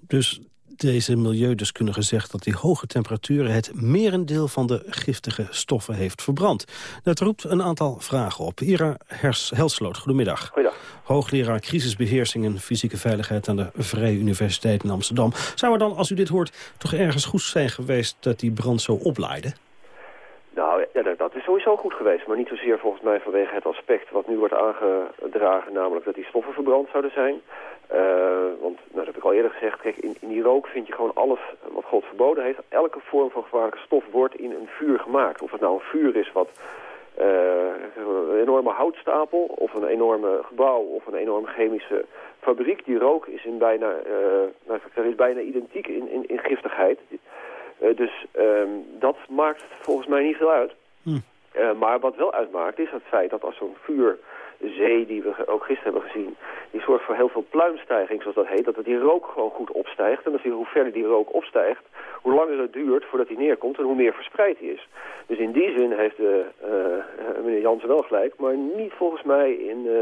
Dus deze milieudeskundige zegt dat die hoge temperaturen het merendeel van de giftige stoffen heeft verbrand. Dat roept een aantal vragen op. Ira Hers Helsloot, goedemiddag. Goedendag. Hoogleraar crisisbeheersing en fysieke veiligheid aan de Vrije Universiteit in Amsterdam. Zou er dan, als u dit hoort, toch ergens goed zijn geweest dat die brand zo oplaaide? Nou, ja, dat sowieso goed geweest. Maar niet zozeer volgens mij vanwege het aspect wat nu wordt aangedragen... namelijk dat die stoffen verbrand zouden zijn. Uh, want, nou, dat heb ik al eerder gezegd, kijk, in, in die rook vind je gewoon alles wat God verboden heeft. Elke vorm van gevaarlijke stof wordt in een vuur gemaakt. Of het nou een vuur is wat een enorme houtstapel of een enorme gebouw of een enorme chemische fabriek. Die rook is, in bijna, nou, is bijna identiek in, in, in giftigheid. dus ehm, dat maakt volgens mij niet veel uit. Hm. Maar wat wel uitmaakt is het feit dat als zo'n vuur zee die we ook gisteren hebben gezien... die zorgt voor heel veel pluimstijging, zoals dat heet. Dat het die rook gewoon goed opstijgt. En hoe verder die rook opstijgt, hoe langer het duurt voordat hij neerkomt... en hoe meer verspreid hij is. Dus in die zin heeft de, uh, meneer Jansen wel gelijk... maar niet volgens mij in, uh,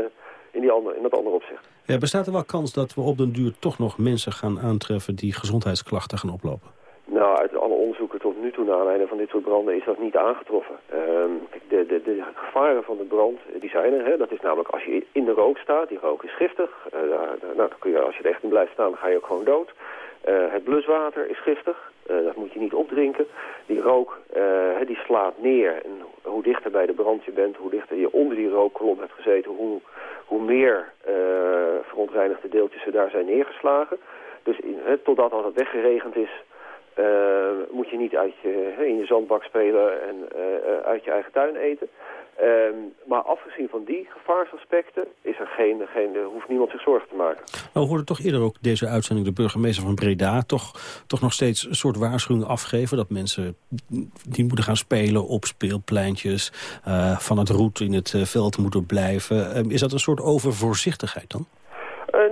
in, die andere, in dat andere opzicht. Ja, bestaat er wel kans dat we op den duur toch nog mensen gaan aantreffen... die gezondheidsklachten gaan oplopen? Nou, uit alle onderzoeken nu toe naar aanleiding van dit soort branden is dat niet aangetroffen. Ehm, de, de, de, gevaren van de brand, eh, die zijn er. Hè. Dat is namelijk als je in de rook staat, die rook is giftig. Uh, nou, dan kun je, als je er echt in blijft staan, dan ga je ook gewoon dood. Uh, het bluswater is giftig, dat moet je niet opdrinken. Die rook, die slaat neer. En hoe dichter bij de brand je bent, hoe dichter je onder die rookkolom hebt gezeten... hoe, hoe meer verontreinigde deeltjes er daar zijn neergeslagen. Dus in, totdat het weggeregend is, uh, moet je niet uit je, in je zandbak spelen en uh, uit je eigen tuin eten. Uh, maar afgezien van die gevaarsaspecten is er geen, geen, hoeft niemand zich zorgen te maken. Nou, we hoorden toch eerder ook deze uitzending de burgemeester van Breda... toch, toch nog steeds een soort waarschuwing afgeven... dat mensen die moeten gaan spelen op speelpleintjes... van het roet in het veld moeten blijven. Ehm, is dat een soort overvoorzichtigheid dan?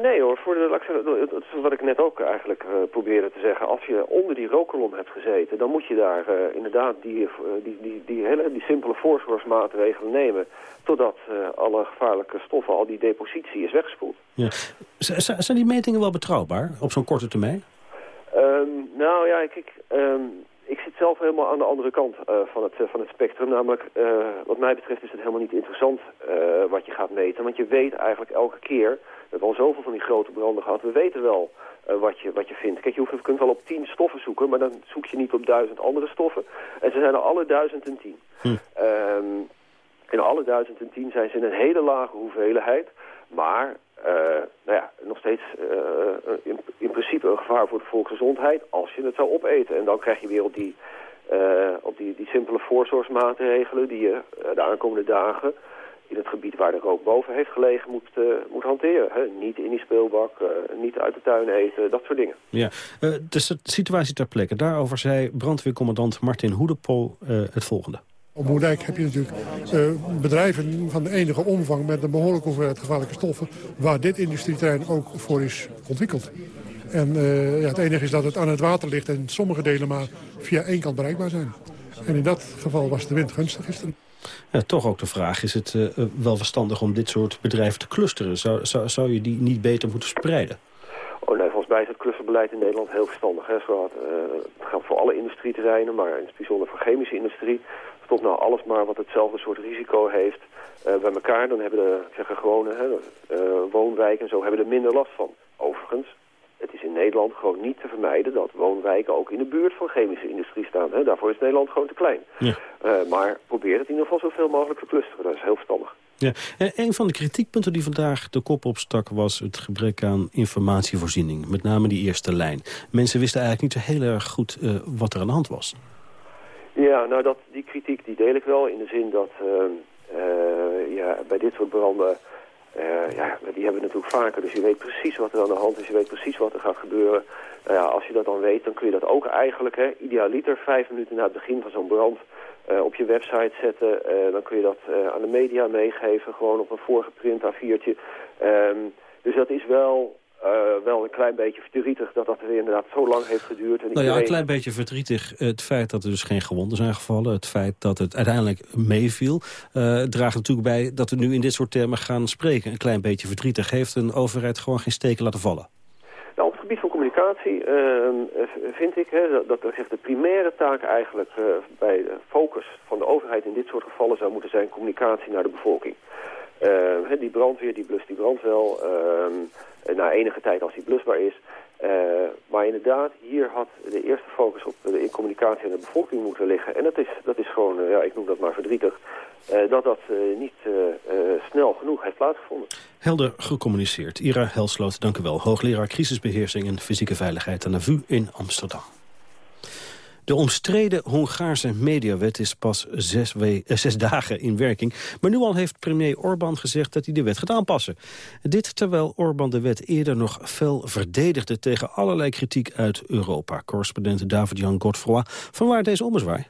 Nee hoor, voor de, is wat ik net ook eigenlijk uh, probeerde te zeggen. Als je onder die rookkolom hebt gezeten, dan moet je daar uh, inderdaad die, die, die, die, hele, die simpele voorzorgsmaatregelen nemen. Totdat alle gevaarlijke stoffen, al die depositie is weggespoeld. Ja. zijn die metingen wel betrouwbaar op zo'n korte termijn? Um, nou ja, kijk, um, ik zit zelf helemaal aan de andere kant van, het, van het spectrum. Namelijk, wat mij betreft is het helemaal niet interessant wat je gaat meten. Want je weet eigenlijk elke keer we hebben al zoveel van die grote branden gehad. We weten wel uh, wat, je, wat je vindt. Kijk, je, hoeft, je kunt wel op tien stoffen zoeken, maar dan zoek je niet op duizend andere stoffen. En ze zijn er alle duizend en tien. Hm. Um, in alle duizend en tien zijn ze in een hele lage hoeveelheid. Maar uh, nou ja, nog steeds uh, in, in, principe een gevaar voor de volksgezondheid als je het zou opeten. En dan krijg je weer op die, op die, die simpele voorzorgsmaatregelen die je de aankomende dagen in het gebied waar de rook boven heeft gelegen moet, uh, moet hanteren. Hè? Niet in die speelbak, uh, niet uit de tuin eten, dat soort dingen. Ja, uh, dus de situatie ter plekke. Daarover zei brandweercommandant Martin Hoedepol het volgende. Op Moerdijk heb je natuurlijk bedrijven van de enige omvang... met een behoorlijke hoeveelheid gevaarlijke stoffen... waar dit industrieterrein ook voor is ontwikkeld. En ja, het enige is dat het aan het water ligt... en sommige delen maar via één kant bereikbaar zijn. En in dat geval was de wind gunstig gisteren. Ja, toch ook de vraag, is het uh, wel verstandig om dit soort bedrijven te clusteren? Zou, zou, je die niet beter moeten spreiden? Oh nee, volgens mij is het clusterbeleid in Nederland heel verstandig. Hè? Uh, het gaat voor alle industrieterreinen, maar in het bijzonder voor chemische industrie. Stop nou alles maar wat hetzelfde soort risico heeft uh, bij elkaar. Dan hebben de ik zeg, gewone hè, woonwijken en zo hebben er minder last van. Overigens, het is in Nederland gewoon niet te vermijden dat woonwijken ook in de buurt van chemische industrie staan. Hè? Daarvoor is Nederland gewoon te klein. Ja. Uh, maar probeer het in ieder geval zoveel mogelijk te clusteren. Dat is heel verstandig. Ja. En een van de kritiekpunten die vandaag de kop opstak was het gebrek aan informatievoorziening. Met name die eerste lijn. Mensen wisten eigenlijk niet zo heel erg goed uh, wat er aan de hand was. Ja, nou dat, die kritiek die deel ik wel in de zin dat uh, ja, bij dit soort branden uh, ja, die hebben we natuurlijk vaker, dus je weet precies wat er aan de hand is. Je weet precies wat er gaat gebeuren. Uh, ja, als je dat dan weet, dan kun je dat ook eigenlijk, hè, idealiter, vijf minuten na het begin van zo'n brand... Uh, op je website zetten. dan kun je dat aan de media meegeven, gewoon op een voorgeprint A4'tje. Um, dus dat is wel uh, wel een klein beetje verdrietig dat dat er inderdaad zo lang heeft geduurd. En nou ja, een klein beetje verdrietig. Het feit dat er dus geen gewonden zijn gevallen. Het feit dat het uiteindelijk meeviel. Uh, draagt natuurlijk bij dat we nu in dit soort termen gaan spreken. Een klein beetje verdrietig. Heeft een overheid gewoon geen steken laten vallen? Nou, op het gebied van communicatie uh, vind ik hè, dat, dat de primaire taak eigenlijk bij de focus van de overheid in dit soort gevallen zou moeten zijn communicatie naar de bevolking. Die brandweer die blust die brand wel. Ehm, eh, na enige tijd als die blusbaar is. Uh, maar inderdaad, hier had de eerste focus op de communicatie aan de bevolking moeten liggen. En dat is, dat is gewoon, uh, ja, ik noem dat maar verdrietig, uh, dat dat niet snel genoeg heeft plaatsgevonden. Helder gecommuniceerd. Ira Helsloot, dank u wel. Hoogleraar crisisbeheersing en fysieke veiligheid aan de VU in Amsterdam. De omstreden Hongaarse mediawet is pas eh, zes dagen in werking. Maar nu al heeft premier Orbán gezegd dat hij de wet gaat aanpassen. Dit terwijl Orbán de wet eerder nog fel verdedigde... tegen allerlei kritiek uit Europa. Correspondent David-Jan Godfroy. Van waar deze ommezwaai?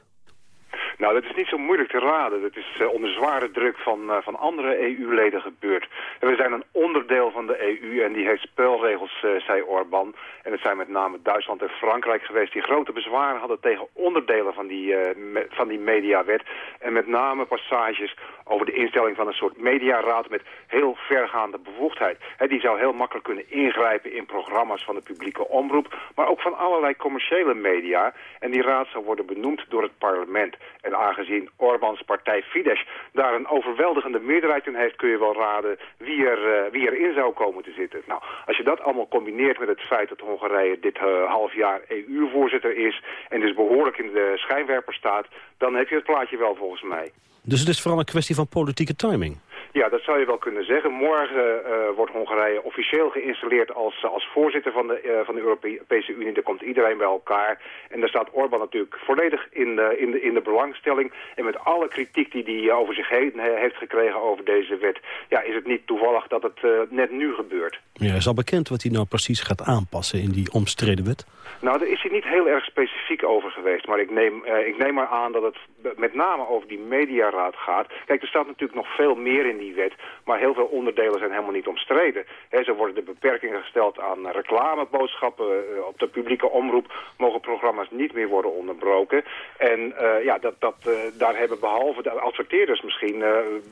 Nou, dat is niet zo moeilijk te raden. Dat is uh, onder zware druk van, uh, van andere EU-leden gebeurd. En we zijn een onderdeel van de EU en die heeft spelregels, uh, zei Orbán. En het zijn met name Duitsland en Frankrijk geweest die grote bezwaren hadden tegen onderdelen van die, me, van die mediawet. En met name passages over de instelling van een soort mediaraad met heel vergaande bevoegdheid. He, die zou heel makkelijk kunnen ingrijpen in programma's van de publieke omroep, maar ook van allerlei commerciële media. En die raad zou worden benoemd door het parlement. En aangezien Orbáns partij Fidesz daar een overweldigende meerderheid in heeft... kun je wel raden wie, er, uh, wie erin zou komen te zitten. Nou, als je dat allemaal combineert met het feit dat Hongarije dit uh, half jaar EU-voorzitter is... en dus behoorlijk in de schijnwerper staat... dan heb je het plaatje wel volgens mij. Dus het is vooral een kwestie van politieke timing? Ja, dat zou je wel kunnen zeggen. Morgen uh, wordt Hongarije officieel geïnstalleerd als, als voorzitter van de, uh, van de Europese Unie. Daar komt iedereen bij elkaar. En daar staat Orbán natuurlijk volledig in de, in de, in de belangstelling. En met alle kritiek die hij over zich heen heeft gekregen over deze wet... Ja, is het niet toevallig dat het uh, net nu gebeurt. Ja, is al bekend wat hij nou precies gaat aanpassen in die omstreden wet? Nou, daar is hij niet heel erg specifiek over geweest. Maar ik neem, ik neem maar aan dat het met name over die mediaraad gaat. Kijk, er staat natuurlijk nog veel meer in die wet. Maar heel veel onderdelen zijn helemaal niet omstreden. He, zo worden de beperkingen gesteld aan reclameboodschappen. Uh, op de publieke omroep mogen programma's niet meer worden onderbroken. En uh, ja, dat, dat, uh, daar hebben behalve de adverteerders misschien...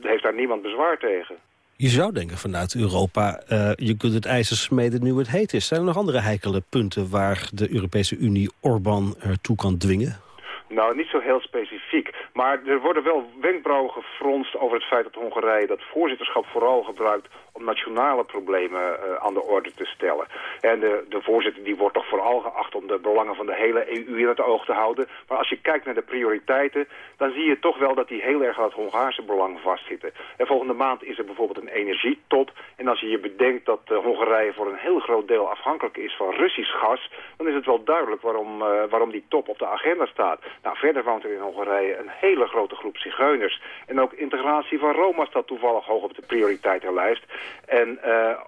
heeft daar niemand bezwaar tegen. Je zou denken vanuit Europa, je kunt het ijzer smeden nu het heet is. Zijn er nog andere heikele punten waar de Europese Unie Orbán ertoe kan dwingen? Nou, niet zo heel specifiek. Maar er worden wel wenkbrauwen gefronst over het feit dat Hongarije dat voorzitterschap vooral gebruikt om nationale problemen uh, aan de orde te stellen. En de, de voorzitter die wordt toch vooral geacht om de belangen van de hele EU in het oog te houden. Maar als je kijkt naar de prioriteiten, dan zie je toch wel dat die heel erg aan het Hongaarse belang vastzitten. En volgende maand is er bijvoorbeeld een energietop. En als je je bedenkt dat uh, Hongarije voor een heel groot deel afhankelijk is van Russisch gas, dan is het wel duidelijk waarom, uh, waarom die top op de agenda staat. Nou, verder woont er in Hongarije een hele grote groep zigeuners. En ook integratie van Roma staat toevallig hoog op de prioriteitenlijst. En uh,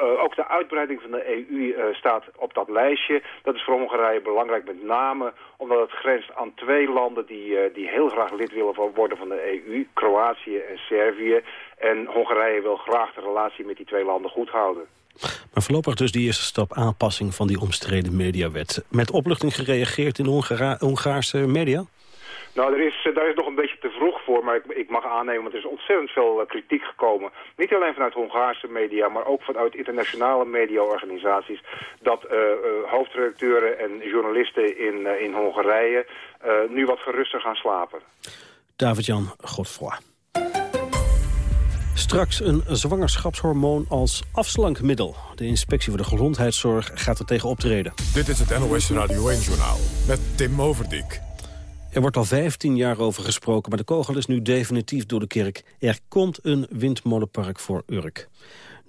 uh, ook de uitbreiding van de EU uh, staat op dat lijstje. Dat is voor Hongarije belangrijk met name omdat het grenst aan twee landen die, uh, die heel graag lid willen worden van de EU. Kroatië en Servië. En Hongarije wil graag de relatie met die twee landen goed houden. Maar voorlopig dus die eerste stap aanpassing van die omstreden mediawet. Met opluchting gereageerd in de Hongara Hongaarse media? Nou, er is, daar is nog een beetje te vroeg voor, maar ik, ik mag aannemen, want er is ontzettend veel uh, kritiek gekomen. Niet alleen vanuit Hongaarse media, maar ook vanuit internationale mediaorganisaties. Dat uh, uh, hoofdredacteuren en journalisten in, uh, in Hongarije uh, nu wat geruster gaan slapen. David-Jan Godfroy. Straks een zwangerschapshormoon als afslankmiddel. De inspectie voor de gezondheidszorg gaat er tegen optreden. Dit is het NOS Radio 1-journaal met Tim Overdijk. Er wordt al 15 jaar over gesproken, maar de kogel is nu definitief door de kerk. Er komt een windmolenpark voor Urk.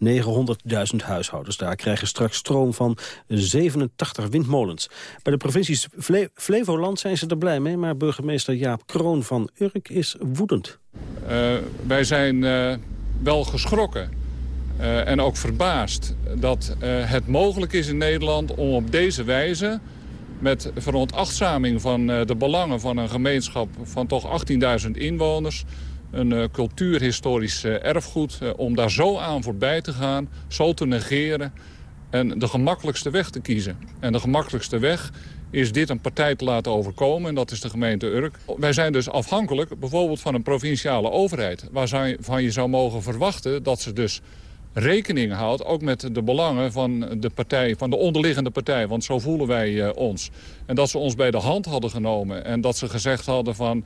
900.000 huishoudens daar krijgen straks stroom van 87 windmolens. Bij de provincies Fle Flevoland zijn ze er blij mee... maar burgemeester Jaap Kroon van Urk is woedend. Uh, wij zijn uh, wel geschrokken uh, en ook verbaasd... dat het mogelijk is in Nederland om op deze wijze met veronachtzaming van uh, de belangen van een gemeenschap van toch 18.000 inwoners... een uh, cultuurhistorisch uh, erfgoed, om daar zo aan voorbij te gaan, zo te negeren... en de gemakkelijkste weg te kiezen. En de gemakkelijkste weg is dit een partij te laten overkomen, en dat is de gemeente Urk. Wij zijn dus afhankelijk bijvoorbeeld van een provinciale overheid... waarvan je zou mogen verwachten dat ze dus rekening houdt, ook met de belangen van de partij, van de onderliggende partij. Want zo voelen wij uh, ons. En dat ze ons bij de hand hadden genomen en dat ze gezegd hadden van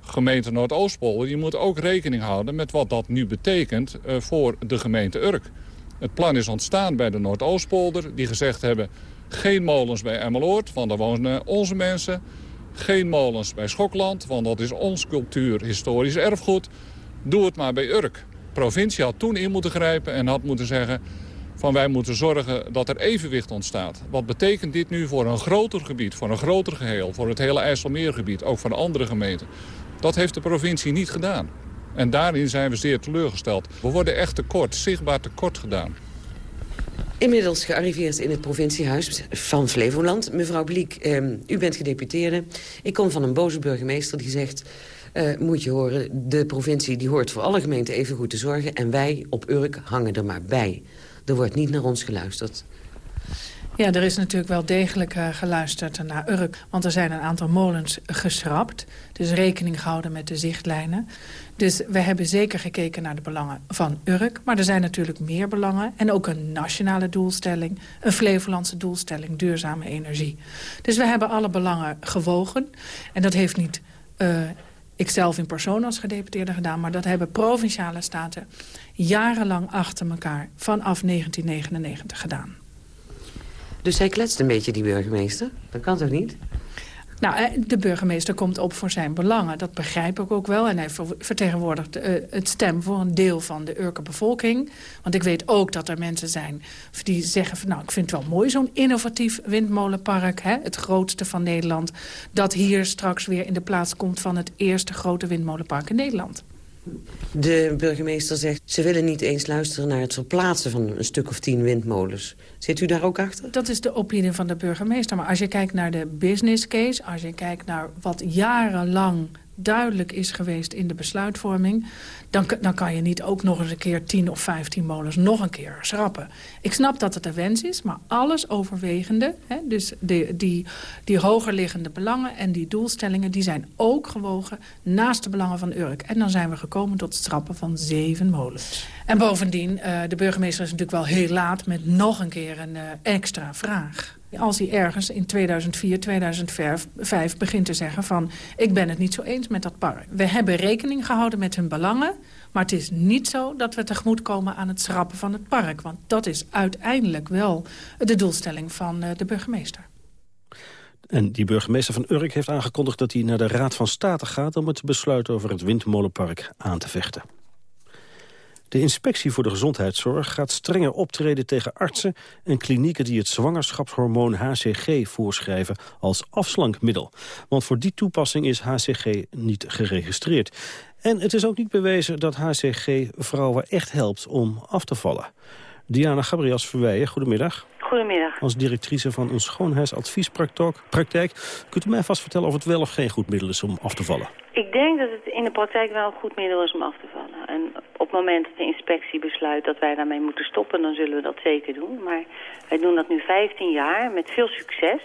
gemeente Noordoostpolder, je moet ook rekening houden met wat dat nu betekent uh, voor de gemeente Urk. Het plan is ontstaan bij de Noordoostpolder, die gezegd hebben geen molens bij Emmeloord, want daar wonen onze mensen. Geen molens bij Schokland, want dat is ons cultuur, historisch erfgoed. Doe het maar bij Urk provincie had toen in moeten grijpen en had moeten zeggen... van wij moeten zorgen dat er evenwicht ontstaat. Wat betekent dit nu voor een groter gebied, voor een groter geheel... voor het hele IJsselmeergebied, ook voor de andere gemeenten? Dat heeft de provincie niet gedaan. En daarin zijn we zeer teleurgesteld. We worden echt tekort, zichtbaar tekort gedaan. Inmiddels gearriveerd in het provinciehuis van Flevoland. Mevrouw Bliek, eh, u bent gedeputeerde. Ik kom van een boze burgemeester die zegt... Uh, moet je horen, de provincie die hoort voor alle gemeenten even goed te zorgen... en wij op Urk hangen er maar bij. Er wordt niet naar ons geluisterd. Ja, er is natuurlijk wel degelijk uh, geluisterd naar Urk. Want er zijn een aantal molens geschrapt. Dus rekening gehouden met de zichtlijnen. Dus we hebben zeker gekeken naar de belangen van Urk. Maar er zijn natuurlijk meer belangen. En ook een nationale doelstelling. Een Flevolandse doelstelling, duurzame energie. Dus we hebben alle belangen gewogen. En dat heeft niet... Uh, ik zelf in persoon als gedeputeerde gedaan... maar dat hebben provinciale staten jarenlang achter elkaar... vanaf 1999 gedaan. Dus hij kletst een beetje, die burgemeester? Dat kan toch niet? Nou, eh, de burgemeester komt op voor zijn belangen. Dat begrijp ik ook wel. En hij vertegenwoordigt uh, het stem voor een deel van de Urke bevolking. Want ik weet ook dat er mensen zijn die zeggen... Van, nou, ik vind het wel mooi, zo'n innovatief windmolenpark. Hè, het grootste van Nederland. Dat hier straks weer in de plaats komt van het eerste grote windmolenpark in Nederland. De burgemeester zegt, ze willen niet eens luisteren naar het verplaatsen van een stuk of tien windmolens. Zit u daar ook achter? Dat is de opinie van de burgemeester. Maar als je kijkt naar de business case, als je kijkt naar wat jarenlang duidelijk is geweest in de besluitvorming... Dan, dan kan je niet ook nog eens een keer 10 of 15 molens nog een keer schrappen. Ik snap dat het een wens is, maar alles overwegende... Hè, dus die, die, die hogerliggende belangen en die doelstellingen... die zijn ook gewogen naast de belangen van Urk. En dan zijn we gekomen tot het schrappen van zeven molens. En bovendien, uh, de burgemeester is natuurlijk wel heel laat... met nog een keer een uh, extra vraag als hij ergens in 2004, 2005 begint te zeggen van... ik ben het niet zo eens met dat park. We hebben rekening gehouden met hun belangen... maar het is niet zo dat we tegemoet komen aan het schrappen van het park. Want dat is uiteindelijk wel de doelstelling van uh, de burgemeester. En die burgemeester van Urk heeft aangekondigd dat hij naar de Raad van State gaat... om het besluit over het windmolenpark aan te vechten. De inspectie voor de gezondheidszorg gaat strenger optreden tegen artsen en klinieken die het zwangerschapshormoon HCG voorschrijven als afslankmiddel. Want voor die toepassing is HCG niet geregistreerd. En het is ook niet bewezen dat HCG vrouwen echt helpt om af te vallen. Diana Gabriels Verweijen, goedemiddag. Goedemiddag. Als directrice van een schoonheidsadviespraktijk. Kunt u mij vast vertellen of het wel of geen goed middel is om af te vallen? Ik denk dat het in de praktijk wel een goed middel is om af te vallen. En op het moment dat de inspectie besluit dat wij daarmee moeten stoppen... dan zullen we dat zeker doen. Maar wij doen dat nu 15 jaar met veel succes.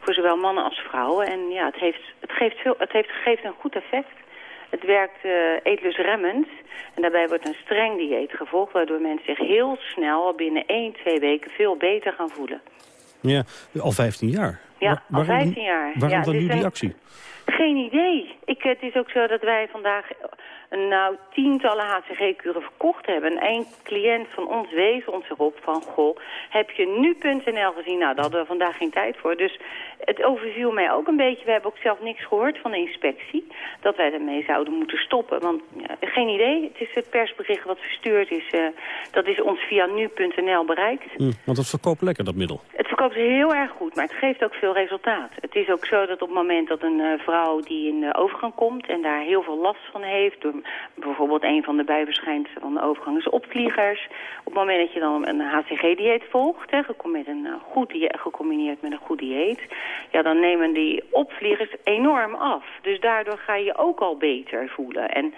Voor zowel mannen als vrouwen. En ja, het, heeft, het, geeft, veel, het heeft, geeft een goed effect. Het werkt uh, eetlusremmend. En daarbij wordt een streng dieet gevolgd... waardoor mensen zich heel snel binnen 1, 2 weken veel beter gaan voelen. Ja, al 15 jaar. Ja, al 15 jaar. Waarom ja, dan nu die actie? Geen idee. Ik, het is ook zo dat wij vandaag nou tientallen HCG-kuren verkocht hebben. En één cliënt van ons wees ons erop van... goh, heb je nu.nl gezien? Nou, daar hadden we vandaag geen tijd voor. Dus het overviel mij ook een beetje. We hebben ook zelf niks gehoord van de inspectie... dat wij ermee zouden moeten stoppen. Want ja, geen idee. Het is het persbericht wat verstuurd is. Uh, dat is ons via nu.nl bereikt. Hm, want het verkoopt lekker, dat middel. Het verkoopt heel erg goed, maar het geeft ook veel resultaat. Het is ook zo dat op het moment dat een uh, vrouw die in de overgang komt... en daar heel veel last van heeft... door bijvoorbeeld een van de bijverschijnselen van de overgang is opvliegers. Op het moment dat je dan een HCG-dieet volgt, hè, met een uh, goed dieet, gecombineerd met een goed dieet, ja, dan nemen die opvliegers enorm af. Dus daardoor ga je je ook al beter voelen. En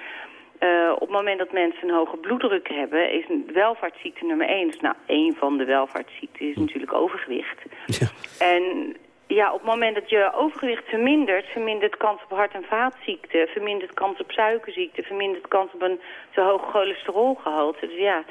uh, op het moment dat mensen een hoge bloeddruk hebben, is een welvaartsziekte nummer één. Dus nou, één van de welvaartsziekten is natuurlijk overgewicht. Ja. En ja, op het moment dat je overgewicht vermindert, vermindert kans op hart- en vaatziekten, vermindert kans op suikerziekte, vermindert kans op een te hoog cholesterolgehalte. Dus ja,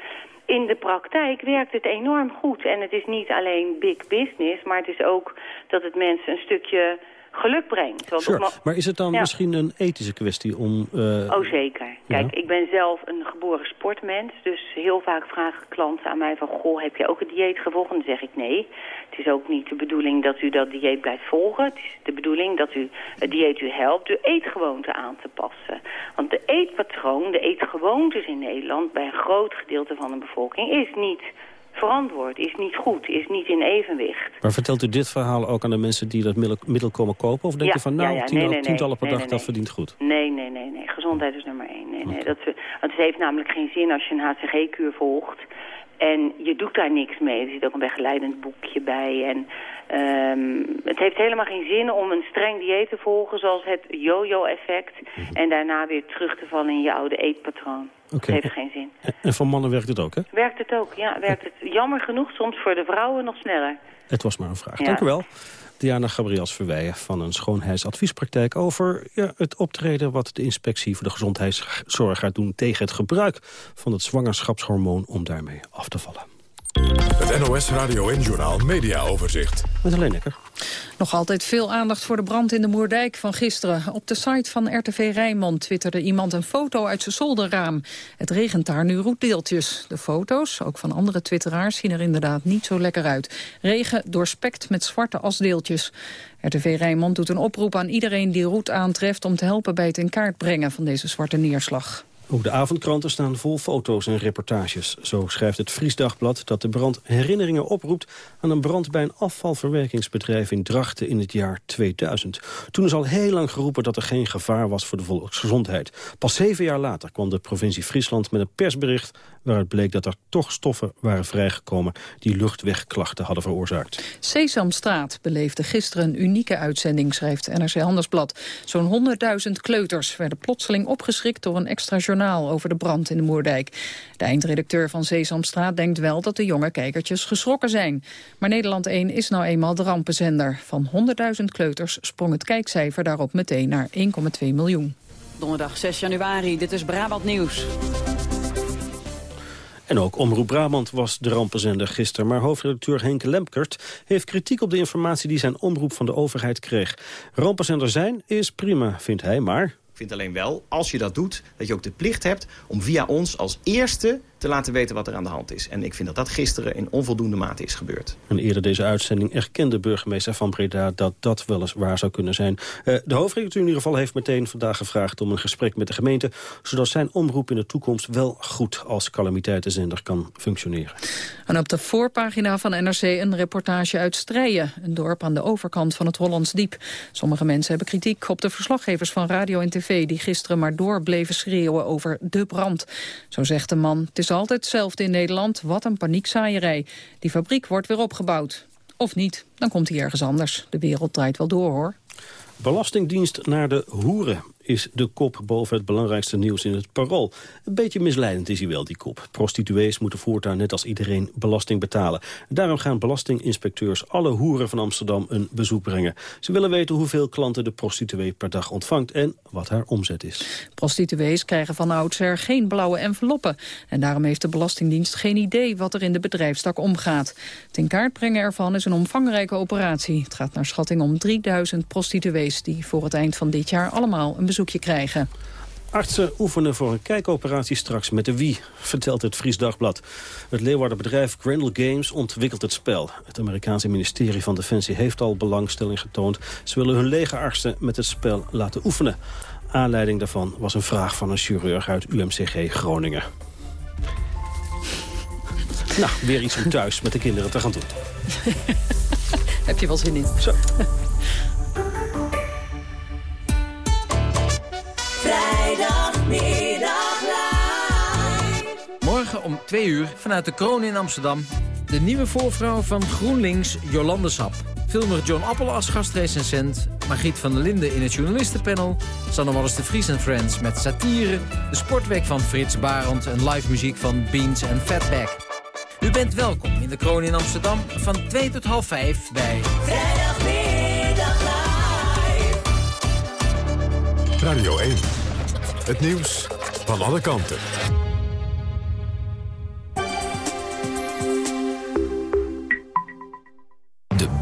in de praktijk werkt het enorm goed. En het is niet alleen big business, maar het is ook dat het mensen een stukje geluk brengt. Want sure. Maar is het dan misschien een ethische kwestie om... Uh... Oh, zeker. Kijk, ja. ik ben zelf een geboren sportmens. Dus heel vaak vragen klanten aan mij van... Goh, heb je ook een dieet gevolgd? En dan zeg ik nee. Het is ook niet de bedoeling dat u dat dieet blijft volgen. Het is de bedoeling dat u het dieet u helpt uw eetgewoonte aan te passen. Want de eetpatroon, de eetgewoontes in Nederland... bij een groot gedeelte van de bevolking is niet verantwoord, is niet goed, is niet in evenwicht. Maar vertelt u dit verhaal ook aan de mensen die dat middel, komen kopen? Of denk Ja, je van, nou, ja, ja, tien- nee, nee, tientallen per dag, dat verdient goed? Nee, nee, nee, nee. Gezondheid is nummer één. Nee, nee. Dat, het heeft namelijk geen zin als je een HCG-kuur volgt... en je doet daar niks mee. Er zit ook een begeleidend boekje bij. En ehm, het heeft helemaal geen zin om een streng dieet te volgen... zoals het yo-yo-effect... en daarna weer terug te vallen in je oude eetpatroon. Oké. Dat heeft geen zin. En voor mannen werkt het ook, hè? Werkt het ook, ja. Werkt het jammer genoeg soms voor de vrouwen nog sneller. Het was maar een vraag. Ja. Dank u wel. Diana Gabriels Verweijen van een schoonheidsadviespraktijk... over ja, het optreden wat de inspectie voor de gezondheidszorg gaat doen... tegen het gebruik van het zwangerschapshormoon om daarmee af te vallen. Het NOS Radio en Journaal Media Overzicht. Met alleen lekker. Nog altijd veel aandacht voor de brand in de Moerdijk van gisteren. Op de site van RTV Rijnmond twitterde iemand een foto uit zijn zolderraam. Het regent daar nu roetdeeltjes. De foto's, ook van andere twitteraars, zien er inderdaad niet zo lekker uit. Regen doorspekt met zwarte asdeeltjes. RTV Rijnmond doet een oproep aan iedereen die roet aantreft... om te helpen bij het in kaart brengen van deze zwarte neerslag. Ook de avondkranten staan vol foto's en reportages. Zo schrijft het Fries Dagblad dat de brand herinneringen oproept... aan een brand bij een afvalverwerkingsbedrijf in Drachten in het jaar 2000. Toen is al heel lang geroepen dat er geen gevaar was voor de volksgezondheid. Pas zeven jaar later kwam de provincie Friesland met een persbericht... waaruit bleek dat er toch stoffen waren vrijgekomen... die luchtwegklachten hadden veroorzaakt. Sesamstraat beleefde gisteren een unieke uitzending, schrijft NRC Handelsblad. Zo'n 100.000 kleuters werden plotseling opgeschrikt door een extra journaal over de brand in de Moerdijk. De eindredacteur van Sesamstraat denkt wel dat de jonge kijkertjes geschrokken zijn. Maar Nederland 1 is nou eenmaal de rampenzender. Van 100.000 kleuters sprong het kijkcijfer daarop meteen naar 1,2 miljoen. Donderdag 6 januari, dit is Brabant Nieuws. En ook Omroep Brabant was de rampenzender gisteren. Maar hoofdredacteur Henk Lemkert heeft kritiek op de informatie... die zijn omroep van de overheid kreeg. Rampenzender zijn is prima, vindt hij, maar... Ik vind alleen wel, als je dat doet, dat je ook de plicht hebt om via ons als eerste te laten weten wat er aan de hand is. En ik vind dat dat gisteren in onvoldoende mate is gebeurd. En eerder deze uitzending erkende burgemeester van Breda dat dat wel eens waar zou kunnen zijn. Eh, de hoofdredacteur in ieder geval heeft meteen vandaag gevraagd om een gesprek met de gemeente, zodat zijn omroep in de toekomst wel goed als calamiteitenzender kan functioneren. En op de voorpagina van NRC een reportage uit Strijen, een dorp aan de overkant van het Hollands Diep. Sommige mensen hebben kritiek op de verslaggevers van radio en tv die gisteren maar door bleven schreeuwen over de brand. Zo zegt de man, het is altijd hetzelfde in Nederland, wat een paniekzaaierij. Die fabriek wordt weer opgebouwd. Of niet, dan komt hij ergens anders. De wereld draait wel door, hoor. Belastingdienst naar de hoeren is de kop boven het belangrijkste nieuws in het parool. Een beetje misleidend is hij wel, die kop. Prostituees moeten voortaan net als iedereen belasting betalen. Daarom gaan belastinginspecteurs alle hoeren van Amsterdam een bezoek brengen. Ze willen weten hoeveel klanten de prostituee per dag ontvangt en wat haar omzet is. Prostituees krijgen van oudsher geen blauwe enveloppen. En daarom heeft de Belastingdienst geen idee wat er in de bedrijfstak omgaat. Het in kaart brengen ervan is een omvangrijke operatie. Het gaat naar schatting om 3000 prostituees die voor het eind van dit jaar allemaal een bezoekje krijgen. Artsen oefenen voor een kijkoperatie straks met de wie, vertelt het Fries Dagblad. Het Leeuwardenbedrijf Grendel Games ontwikkelt het spel. Het Amerikaanse ministerie van Defensie heeft al belangstelling getoond. Ze willen hun legerartsen met het spel laten oefenen. Aanleiding daarvan was een vraag van een chirurg uit UMCG Groningen. Nou, weer iets om thuis met de kinderen te gaan doen. Heb je wel zin in? Zo. Om 2 uur vanuit de Kroon in Amsterdam... de nieuwe voorvrouw van GroenLinks, Jolande Sap. Filmer John Appel als gastrecensent... Margriet van der Linden in het journalistenpanel... Sanne Wallis de Vries en Friends met satire... de sportweek van Frits Barend en live muziek van Beans en Fatback. U bent welkom in de Kroon in Amsterdam van 2 tot half 5 bij... Vrijdagmiddag live. Radio 1. Het nieuws van alle kanten.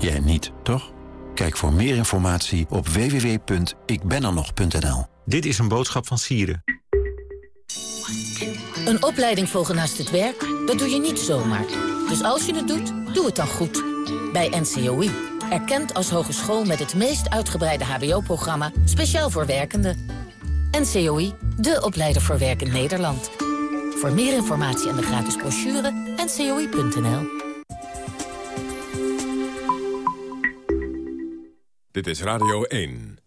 Jij niet, toch? Kijk voor meer informatie op www.ikbenernog.nl. Dit is een boodschap van Sieren. Een opleiding volgen naast het werk, dat doe je niet zomaar. Dus als je het doet, doe het dan goed. Bij NCOI. Erkend als hogeschool met het meest uitgebreide hbo-programma... speciaal voor werkenden. NCOI, de opleider voor werk in Nederland. Voor meer informatie en de gratis brochure, ncoi.nl. Dit is Radio 1.